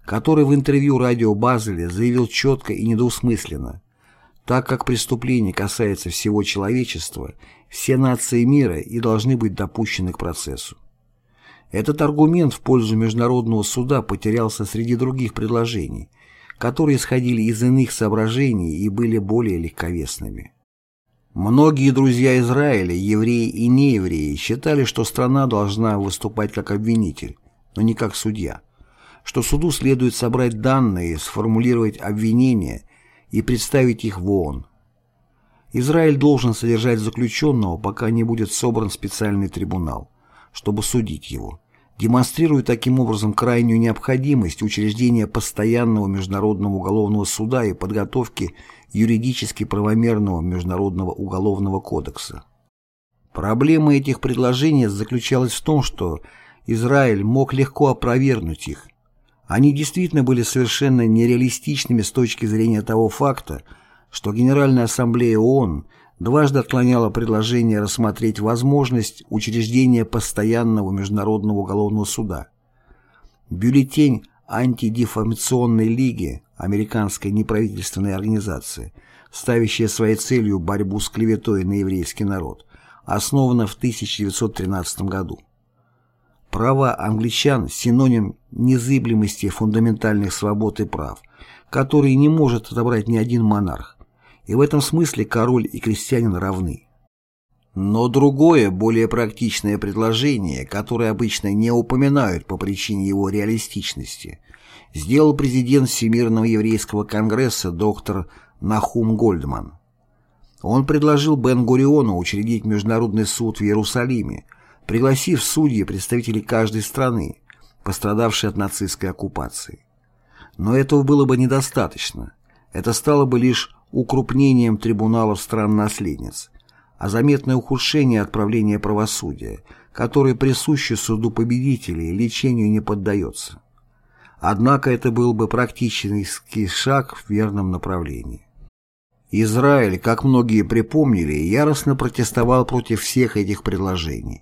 который в интервью радио Базеля заявил четко и недвусмысленно «Так как преступление касается всего человечества, все нации мира и должны быть допущены к процессу». Этот аргумент в пользу Международного суда потерялся среди других предложений, которые исходили из иных соображений и были более легковесными. Многие друзья Израиля, евреи и неевреи, считали, что страна должна выступать как обвинитель, но не как судья, что суду следует собрать данные, сформулировать обвинения и представить их в ООН. Израиль должен содержать заключенного, пока не будет собран специальный трибунал, чтобы судить его демонстрирует таким образом крайнюю необходимость учреждения постоянного международного уголовного суда и подготовки юридически правомерного международного уголовного кодекса. Проблема этих предложений заключалась в том, что Израиль мог легко опровергнуть их. Они действительно были совершенно нереалистичными с точки зрения того факта, что Генеральная Ассамблея ООН – дважды отклоняла предложение рассмотреть возможность учреждения постоянного международного уголовного суда. Бюллетень антидефамационной лиги, американской неправительственной организации, ставящая своей целью борьбу с клеветой на еврейский народ, основана в 1913 году. Права англичан – синоним незыблемости фундаментальных свобод и прав, которые не может отобрать ни один монарх, и в этом смысле король и крестьянин равны. Но другое, более практичное предложение, которое обычно не упоминают по причине его реалистичности, сделал президент Всемирного еврейского конгресса доктор Нахум Гольдман. Он предложил Бен-Гуриону учредить Международный суд в Иерусалиме, пригласив судьи представителей каждой страны, пострадавшей от нацистской оккупации. Но этого было бы недостаточно. Это стало бы лишь укрупнением трибуналов стран-наследниц, а заметное ухудшение отправления правосудия, которое присуще суду победителей, лечению не поддается. Однако это был бы практический шаг в верном направлении. Израиль, как многие припомнили, яростно протестовал против всех этих предложений.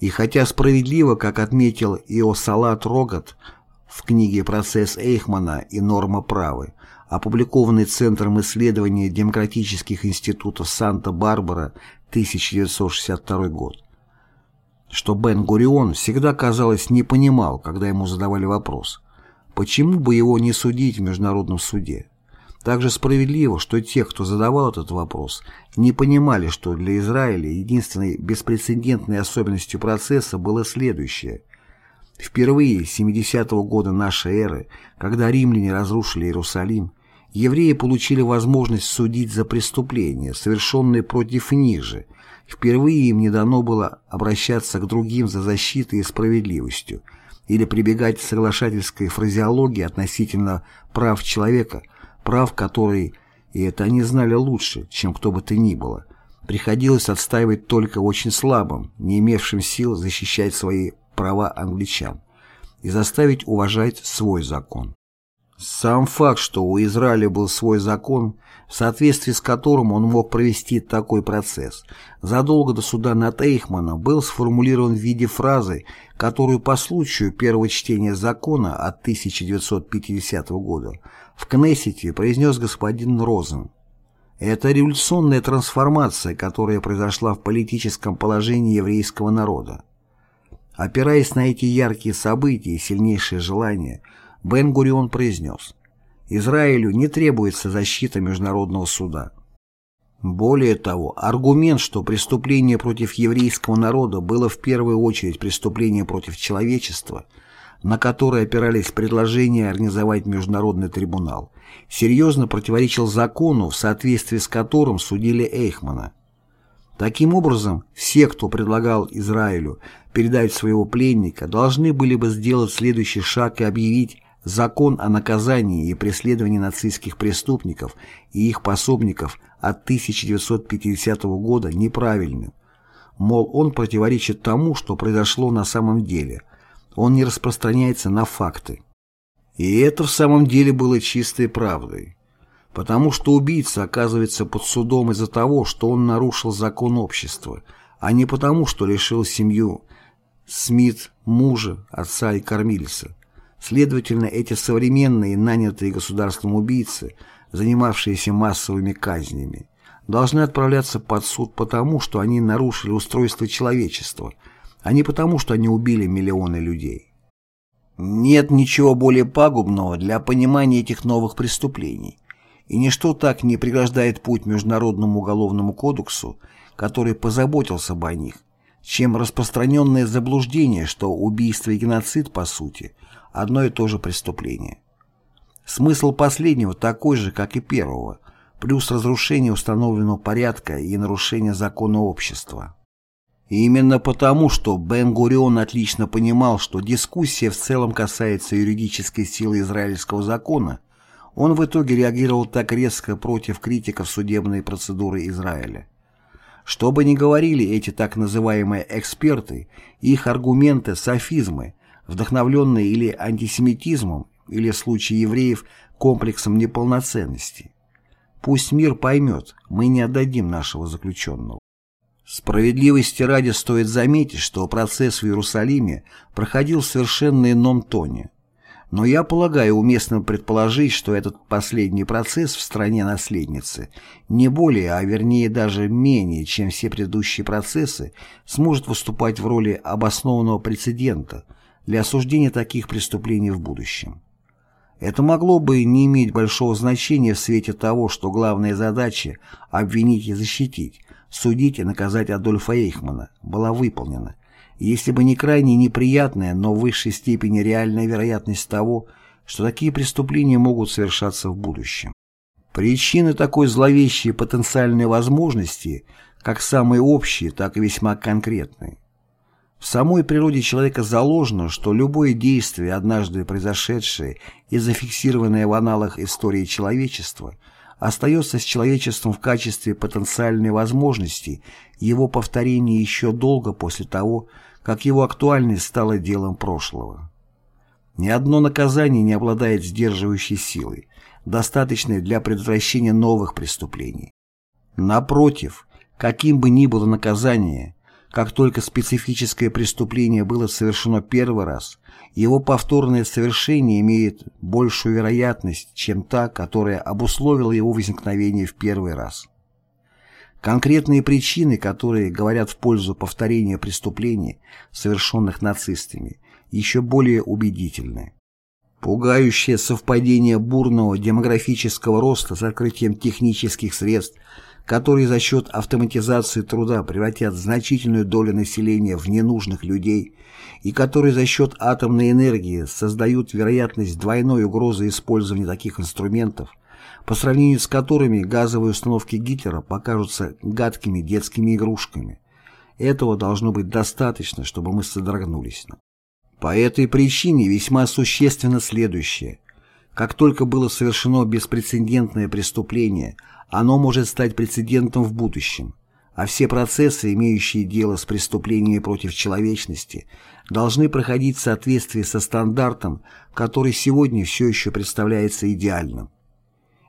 И хотя справедливо, как отметил Иосалат Рогат в книге «Процесс Эйхмана и норма правы», опубликованный Центром исследования демократических институтов Санта-Барбара 1962 год, что Бен-Гурион всегда, казалось, не понимал, когда ему задавали вопрос, почему бы его не судить в Международном суде. Также справедливо, что те, кто задавал этот вопрос, не понимали, что для Израиля единственной беспрецедентной особенностью процесса было следующее. Впервые с 70-го года нашей эры, когда римляне разрушили Иерусалим, евреи получили возможность судить за преступления, совершенные против них же. Впервые им не дано было обращаться к другим за защитой и справедливостью или прибегать к соглашательской фразеологии относительно прав человека, прав которые, и это они знали лучше, чем кто бы то ни было, приходилось отстаивать только очень слабым, не имевшим сил защищать свои права англичан и заставить уважать свой закон. Сам факт, что у Израиля был свой закон, в соответствии с которым он мог провести такой процесс, задолго до суда над Эйхманом был сформулирован в виде фразы, которую по случаю первого чтения закона от 1950 года в Кнессете произнес господин Розен. Это революционная трансформация, которая произошла в политическом положении еврейского народа. Опираясь на эти яркие события и сильнейшее желание, Бен-Гурион произнес «Израилю не требуется защита международного суда». Более того, аргумент, что преступление против еврейского народа было в первую очередь преступление против человечества, на которое опирались предложения организовать международный трибунал, серьезно противоречил закону, в соответствии с которым судили Эйхмана. Таким образом, все, кто предлагал Израилю передать своего пленника, должны были бы сделать следующий шаг и объявить закон о наказании и преследовании нацистских преступников и их пособников от 1950 года неправильным. Мол, он противоречит тому, что произошло на самом деле. Он не распространяется на факты. И это в самом деле было чистой правдой. Потому что убийца оказывается под судом из-за того, что он нарушил закон общества, а не потому, что лишил семью Смит мужа, отца и кормильца. Следовательно, эти современные нанятые государством убийцы, занимавшиеся массовыми казнями, должны отправляться под суд потому, что они нарушили устройство человечества, а не потому, что они убили миллионы людей. Нет ничего более пагубного для понимания этих новых преступлений, и ничто так не преграждает путь Международному уголовному кодексу, который позаботился бы о них, чем распространенное заблуждение, что убийство и геноцид, по сути, одно и то же преступление. Смысл последнего такой же, как и первого, плюс разрушение установленного порядка и нарушение закона общества. И именно потому, что Бен-Гурион отлично понимал, что дискуссия в целом касается юридической силы израильского закона, он в итоге реагировал так резко против критиков судебной процедуры Израиля. Что бы ни говорили эти так называемые эксперты, их аргументы – софизмы, вдохновленные или антисемитизмом, или в случае евреев комплексом неполноценности. Пусть мир поймет, мы не отдадим нашего заключенного. Справедливости ради стоит заметить, что процесс в Иерусалиме проходил в совершенно ином тоне. Но я полагаю уместно предположить, что этот последний процесс в стране наследницы не более, а вернее даже менее, чем все предыдущие процессы, сможет выступать в роли обоснованного прецедента для осуждения таких преступлений в будущем. Это могло бы не иметь большого значения в свете того, что главная задача – обвинить и защитить, судить и наказать Адольфа Эйхмана – была выполнена, если бы не крайне неприятная, но в высшей степени реальная вероятность того, что такие преступления могут совершаться в будущем. Причины такой зловещей потенциальной возможности, как самые общие, так и весьма конкретные. В самой природе человека заложено, что любое действие, однажды произошедшее и зафиксированное в аналах истории человечества, остается с человечеством в качестве потенциальной возможности его повторения еще долго после того, как его актуальность стала делом прошлого. Ни одно наказание не обладает сдерживающей силой, достаточной для предотвращения новых преступлений. Напротив, каким бы ни было наказание, как только специфическое преступление было совершено первый раз, его повторное совершение имеет большую вероятность, чем та, которая обусловила его возникновение в первый раз. Конкретные причины, которые говорят в пользу повторения преступлений, совершенных нацистами, еще более убедительны. Пугающее совпадение бурного демографического роста с открытием технических средств, которые за счет автоматизации труда превратят значительную долю населения в ненужных людей и которые за счет атомной энергии создают вероятность двойной угрозы использования таких инструментов, по сравнению с которыми газовые установки Гитлера покажутся гадкими детскими игрушками. Этого должно быть достаточно, чтобы мы содрогнулись. По этой причине весьма существенно следующее. Как только было совершено беспрецедентное преступление, оно может стать прецедентом в будущем, а все процессы, имеющие дело с преступлениями против человечности, должны проходить в соответствии со стандартом, который сегодня все еще представляется идеальным.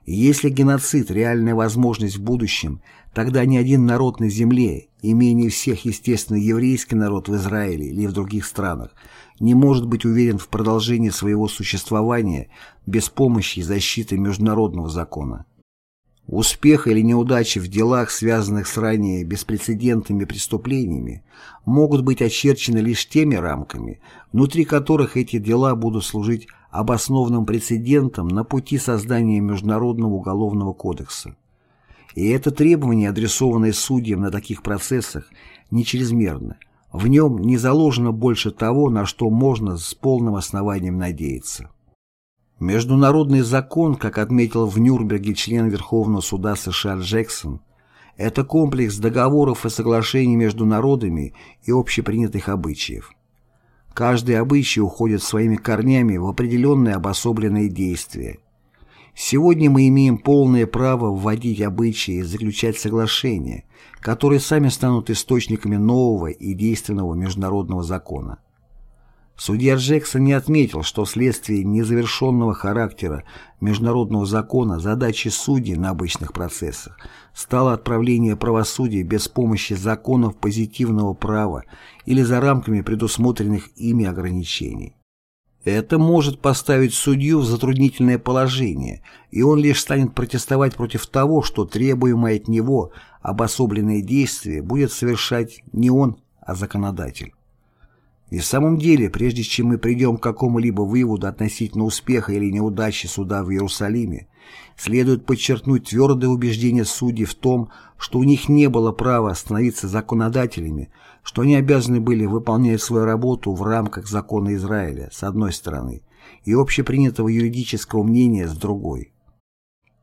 Если геноцид – реальная возможность в будущем, тогда ни один народ на земле, и менее всех, естественно, еврейский народ в Израиле или в других странах, не может быть уверен в продолжении своего существования без помощи и защиты международного закона. Успех или неудачи в делах, связанных с ранее беспрецедентными преступлениями, могут быть очерчены лишь теми рамками, внутри которых эти дела будут служить обоснованным прецедентом на пути создания Международного уголовного кодекса. И это требование, адресованное судьям на таких процессах, не чрезмерно. В нем не заложено больше того, на что можно с полным основанием надеяться. Международный закон, как отметил в Нюрнберге член Верховного суда США Джексон, это комплекс договоров и соглашений между народами и общепринятых обычаев. Каждый обычай уходит своими корнями в определенные обособленные действия. Сегодня мы имеем полное право вводить обычаи и заключать соглашения, которые сами станут источниками нового и действенного международного закона. Судья Джексон не отметил, что вследствие незавершенного характера международного закона задачей судей на обычных процессах стало отправление правосудия без помощи законов позитивного права или за рамками предусмотренных ими ограничений. Это может поставить судью в затруднительное положение, и он лишь станет протестовать против того, что требуемое от него обособленное действие будет совершать не он, а законодатель. И в самом деле, прежде чем мы придем к какому-либо выводу относительно успеха или неудачи суда в Иерусалиме, следует подчеркнуть твердое убеждение судей в том, что у них не было права становиться законодателями, что они обязаны были выполнять свою работу в рамках закона Израиля, с одной стороны, и общепринятого юридического мнения с другой.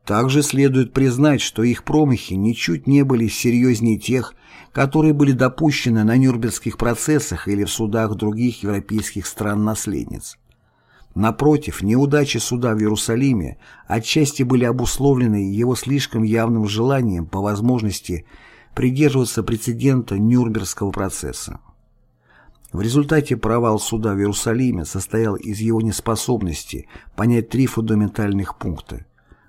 Также следует признать, что их промахи ничуть не были серьезнее тех, которые были допущены на Нюрнбергских процессах или в судах других европейских стран-наследниц. Напротив, неудачи суда в Иерусалиме отчасти были обусловлены его слишком явным желанием по возможности придерживаться прецедента Нюрнбергского процесса. В результате провал суда в Иерусалиме состоял из его неспособности понять три фундаментальных пункта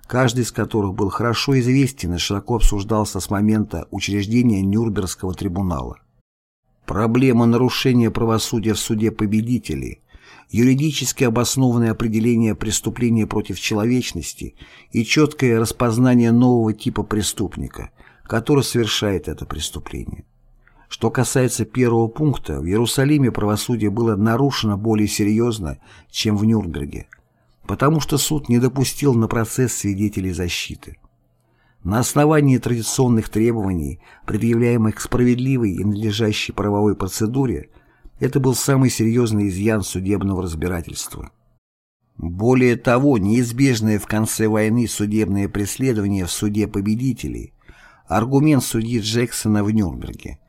каждый из которых был хорошо известен и широко обсуждался с момента учреждения Нюрнбергского трибунала. Проблема нарушения правосудия в суде победителей, юридически обоснованное определение преступления против человечности и четкое распознание нового типа преступника, который совершает это преступление. Что касается первого пункта, в Иерусалиме правосудие было нарушено более серьезно, чем в Нюрнберге, потому что суд не допустил на процесс свидетелей защиты. На основании традиционных требований, предъявляемых к справедливой и надлежащей правовой процедуре, это был самый серьезный изъян судебного разбирательства. Более того, неизбежное в конце войны судебное преследование в суде победителей – аргумент судьи Джексона в Нюрнберге.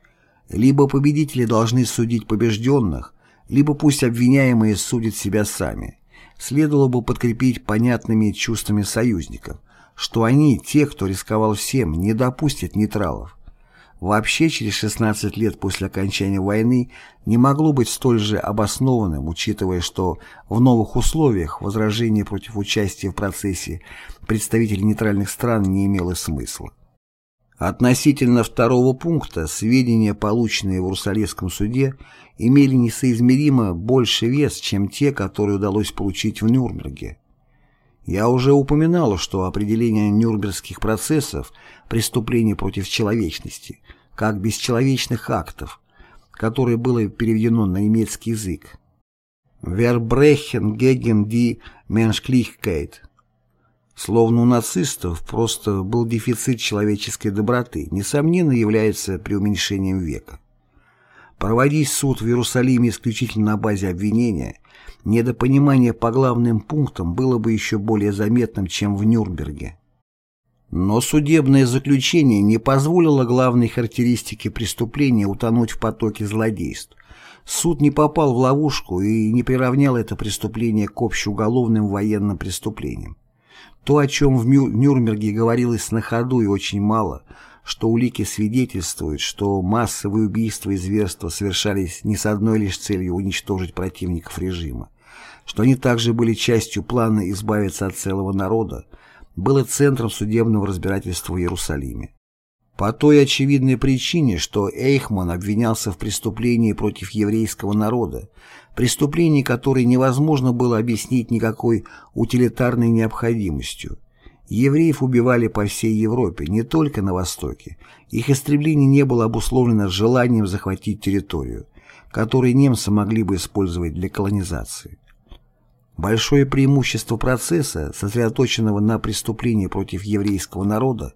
Либо победители должны судить побежденных, либо пусть обвиняемые судят себя сами – следовало бы подкрепить понятными чувствами союзников, что они, те, кто рисковал всем, не допустят нейтралов. Вообще, через 16 лет после окончания войны не могло быть столь же обоснованным, учитывая, что в новых условиях возражение против участия в процессе представителей нейтральных стран не имело смысла. Относительно второго пункта сведения, полученные в Иерусалимском суде, имели несоизмеримо больше вес, чем те, которые удалось получить в Нюрнберге. Я уже упоминал, что определение Нюрнбергских процессов преступлений против человечности как бесчеловечных актов, которое было переведено на немецкий язык. Verbrechen gegen die Menschlichkeit. Словно у нацистов просто был дефицит человеческой доброты, несомненно является преуменьшением века. Проводить суд в Иерусалиме исключительно на базе обвинения, недопонимание по главным пунктам было бы еще более заметным, чем в Нюрнберге. Но судебное заключение не позволило главной характеристике преступления утонуть в потоке злодейств. Суд не попал в ловушку и не приравнял это преступление к общеуголовным военным преступлениям. То, о чем в Нюрнберге говорилось на ходу и очень мало, что улики свидетельствуют, что массовые убийства и зверства совершались не с одной лишь целью уничтожить противников режима, что они также были частью плана избавиться от целого народа, было центром судебного разбирательства в Иерусалиме. По той очевидной причине, что Эйхман обвинялся в преступлении против еврейского народа, преступлении, которое невозможно было объяснить никакой утилитарной необходимостью. Евреев убивали по всей Европе, не только на Востоке. Их истребление не было обусловлено желанием захватить территорию, которую немцы могли бы использовать для колонизации. Большое преимущество процесса, сосредоточенного на преступлении против еврейского народа,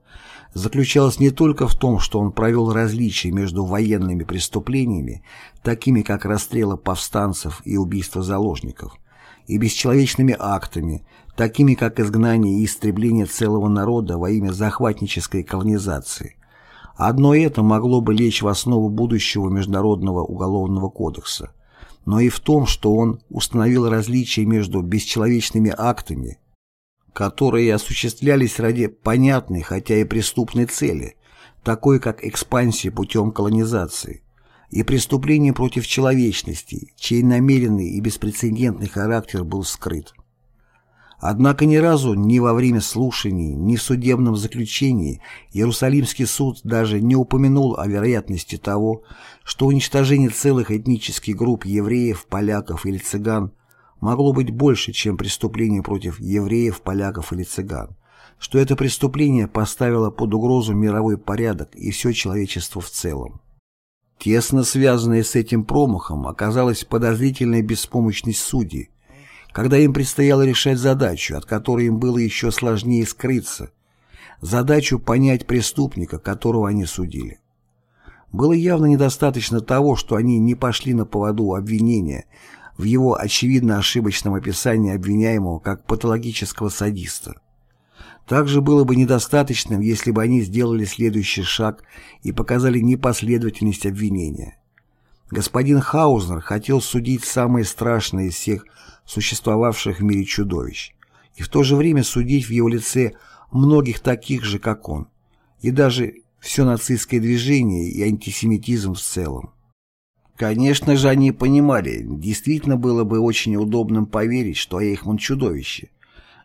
заключалось не только в том, что он провел различия между военными преступлениями, такими как расстрелы повстанцев и убийство заложников, и бесчеловечными актами, такими как изгнание и истребление целого народа во имя захватнической колонизации. Одно это могло бы лечь в основу будущего Международного уголовного кодекса, но и в том, что он установил различия между бесчеловечными актами, которые осуществлялись ради понятной, хотя и преступной цели, такой как экспансия путем колонизации, и преступления против человечности, чей намеренный и беспрецедентный характер был скрыт. Однако ни разу ни во время слушаний, ни в судебном заключении Иерусалимский суд даже не упомянул о вероятности того, что уничтожение целых этнических групп евреев, поляков или цыган могло быть больше, чем преступление против евреев, поляков или цыган, что это преступление поставило под угрозу мировой порядок и все человечество в целом. Тесно связанная с этим промахом оказалась подозрительная беспомощность судей, когда им предстояло решать задачу, от которой им было еще сложнее скрыться, задачу понять преступника, которого они судили. Было явно недостаточно того, что они не пошли на поводу обвинения, в его очевидно ошибочном описании обвиняемого как патологического садиста. Также было бы недостаточным, если бы они сделали следующий шаг и показали непоследовательность обвинения. Господин Хаузнер хотел судить самое страшное из всех существовавших в мире чудовищ, и в то же время судить в его лице многих таких же, как он, и даже все нацистское движение и антисемитизм в целом. Конечно же, они понимали, действительно было бы очень удобным поверить, что Эйхман чудовище,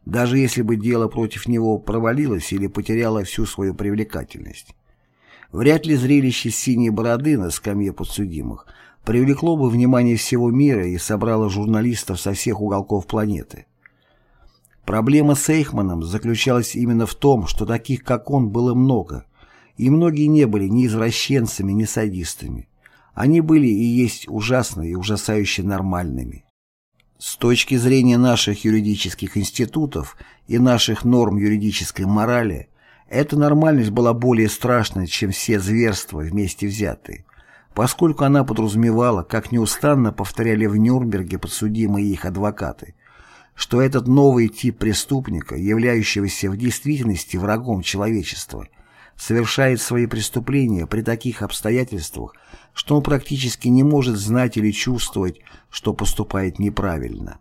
даже если бы дело против него провалилось или потеряло всю свою привлекательность. Вряд ли зрелище синей бороды на скамье подсудимых привлекло бы внимание всего мира и собрало журналистов со всех уголков планеты. Проблема с Эйхманом заключалась именно в том, что таких, как он, было много, и многие не были ни извращенцами, ни садистами. Они были и есть ужасно и ужасающе нормальными. С точки зрения наших юридических институтов и наших норм юридической морали, эта нормальность была более страшной, чем все зверства вместе взятые, поскольку она подразумевала, как неустанно повторяли в Нюрнберге подсудимые их адвокаты, что этот новый тип преступника, являющегося в действительности врагом человечества, совершает свои преступления при таких обстоятельствах, что он практически не может знать или чувствовать, что поступает неправильно.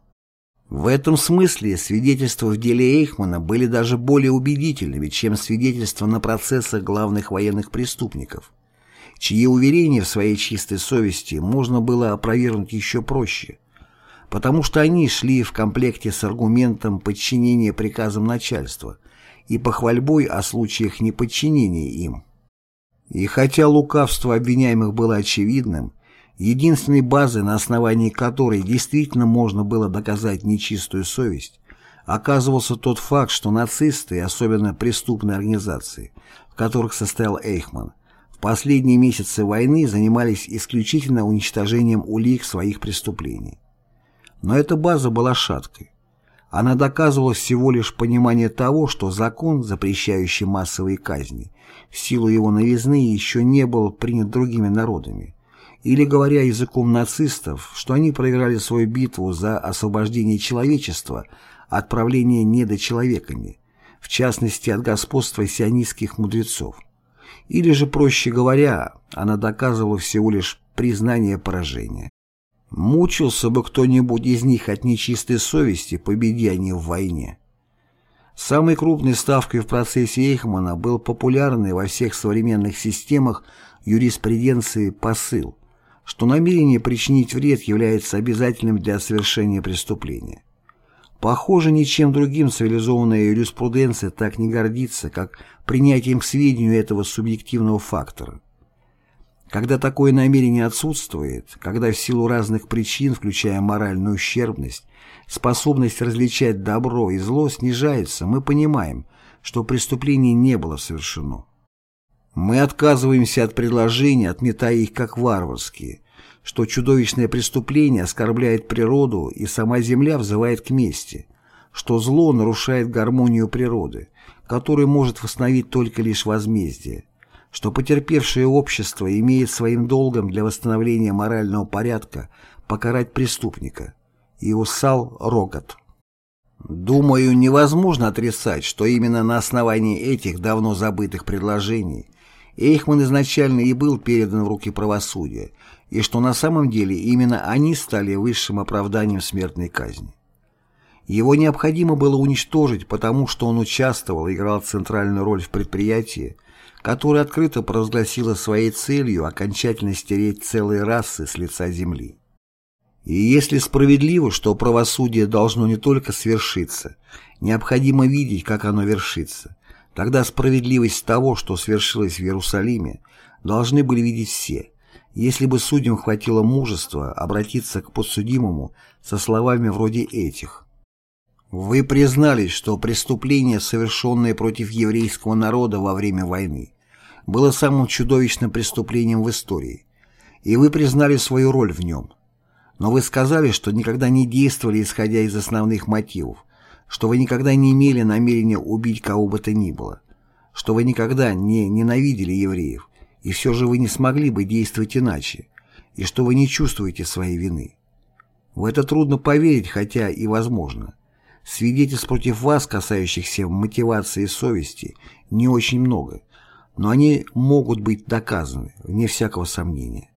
В этом смысле свидетельства в деле Эйхмана были даже более убедительными, чем свидетельства на процессах главных военных преступников, чьи уверения в своей чистой совести можно было опровергнуть еще проще, потому что они шли в комплекте с аргументом подчинения приказам начальства – и похвальбой о случаях неподчинения им. И хотя лукавство обвиняемых было очевидным, единственной базой, на основании которой действительно можно было доказать нечистую совесть, оказывался тот факт, что нацисты, особенно преступные организации, в которых состоял Эйхман, в последние месяцы войны занимались исключительно уничтожением улик своих преступлений. Но эта база была шаткой. Она доказывала всего лишь понимание того, что закон, запрещающий массовые казни, в силу его новизны еще не был принят другими народами. Или, говоря языком нацистов, что они проиграли свою битву за освобождение человечества от правления недочеловеками, в частности от господства сионистских мудрецов. Или же, проще говоря, она доказывала всего лишь признание поражения. Мучился бы кто-нибудь из них от нечистой совести, победи они в войне. Самой крупной ставкой в процессе Эйхмана был популярный во всех современных системах юриспруденции посыл, что намерение причинить вред является обязательным для совершения преступления. Похоже, ничем другим цивилизованная юриспруденция так не гордится, как принятием к сведению этого субъективного фактора. Когда такое намерение отсутствует, когда в силу разных причин, включая моральную ущербность, способность различать добро и зло снижается, мы понимаем, что преступление не было совершено. Мы отказываемся от предложений, отметая их как варварские, что чудовищное преступление оскорбляет природу и сама Земля взывает к мести, что зло нарушает гармонию природы, которую может восстановить только лишь возмездие, что потерпевшее общество имеет своим долгом для восстановления морального порядка покарать преступника. И усал рокот. Думаю, невозможно отрицать, что именно на основании этих давно забытых предложений Эйхман изначально и был передан в руки правосудия, и что на самом деле именно они стали высшим оправданием смертной казни. Его необходимо было уничтожить, потому что он участвовал и играл центральную роль в предприятии, которая открыто провозгласила своей целью окончательно стереть целые расы с лица земли. И если справедливо, что правосудие должно не только свершиться, необходимо видеть, как оно вершится, тогда справедливость того, что свершилось в Иерусалиме, должны были видеть все, если бы судьям хватило мужества обратиться к подсудимому со словами вроде этих. Вы признались, что преступление, совершенное против еврейского народа во время войны, было самым чудовищным преступлением в истории, и вы признали свою роль в нем. Но вы сказали, что никогда не действовали исходя из основных мотивов, что вы никогда не имели намерения убить кого бы то ни было, что вы никогда не ненавидели евреев, и все же вы не смогли бы действовать иначе, и что вы не чувствуете своей вины. В это трудно поверить, хотя и возможно. Свидетельств против вас, касающихся мотивации и совести, не очень много, но они могут быть доказаны, вне всякого сомнения.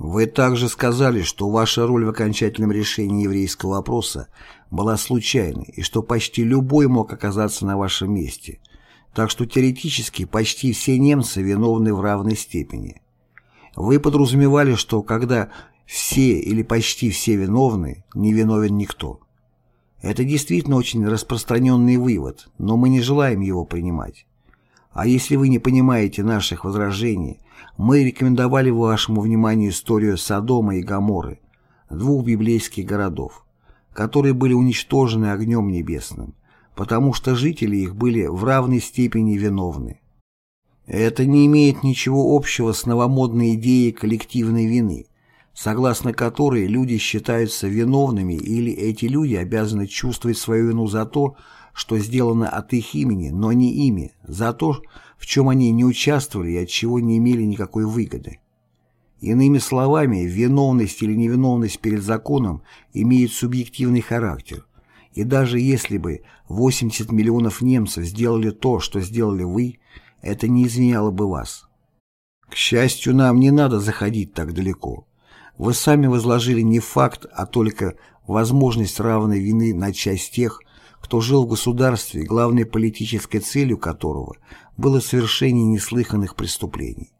Вы также сказали, что ваша роль в окончательном решении еврейского вопроса была случайной и что почти любой мог оказаться на вашем месте, так что теоретически почти все немцы виновны в равной степени. Вы подразумевали, что когда все или почти все виновны, не виновен никто. Это действительно очень распространенный вывод, но мы не желаем его принимать. А если вы не понимаете наших возражений, мы рекомендовали вашему вниманию историю Содома и Гоморры, двух библейских городов, которые были уничтожены огнем небесным, потому что жители их были в равной степени виновны. Это не имеет ничего общего с новомодной идеей коллективной вины, согласно которой люди считаются виновными или эти люди обязаны чувствовать свою вину за то, что сделано от их имени, но не ими, за то, в чем они не участвовали и от чего не имели никакой выгоды. Иными словами, виновность или невиновность перед законом имеет субъективный характер, и даже если бы 80 миллионов немцев сделали то, что сделали вы, это не изменяло бы вас. К счастью, нам не надо заходить так далеко. Вы сами возложили не факт, а только возможность равной вины на часть тех, кто жил в государстве, главной политической целью которого было совершение неслыханных преступлений.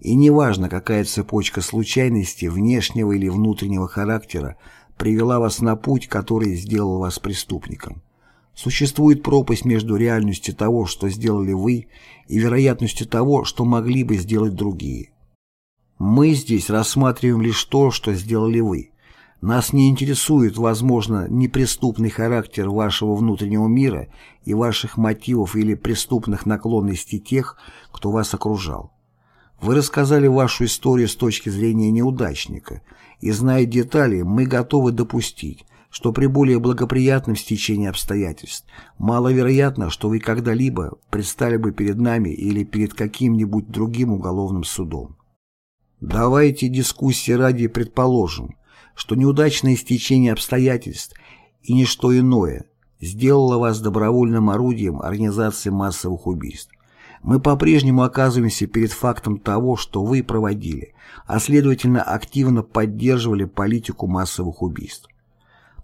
И неважно, какая цепочка случайностей внешнего или внутреннего характера привела вас на путь, который сделал вас преступником. Существует пропасть между реальностью того, что сделали вы, и вероятностью того, что могли бы сделать другие. Мы здесь рассматриваем лишь то, что сделали вы, Нас не интересует, возможно, неприступный характер вашего внутреннего мира и ваших мотивов или преступных наклонностей тех, кто вас окружал. Вы рассказали вашу историю с точки зрения неудачника, и, зная детали, мы готовы допустить, что при более благоприятном стечении обстоятельств маловероятно, что вы когда-либо предстали бы перед нами или перед каким-нибудь другим уголовным судом. Давайте дискуссии ради предположим, что неудачное стечение обстоятельств и ничто иное сделало вас добровольным орудием организации массовых убийств. Мы по-прежнему оказываемся перед фактом того, что вы проводили, а следовательно активно поддерживали политику массовых убийств.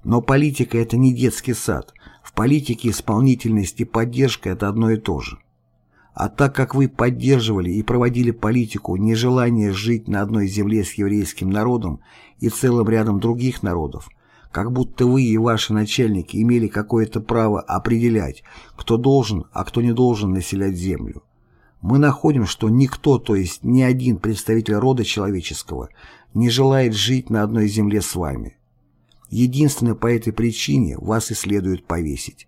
Но политика – это не детский сад. В политике исполнительность и поддержка – это одно и то же. А так как вы поддерживали и проводили политику нежелания жить на одной земле с еврейским народом и целым рядом других народов, как будто вы и ваши начальники имели какое-то право определять, кто должен, а кто не должен населять землю. Мы находим, что никто, то есть ни один представитель рода человеческого, не желает жить на одной земле с вами. Единственно по этой причине вас и следует повесить.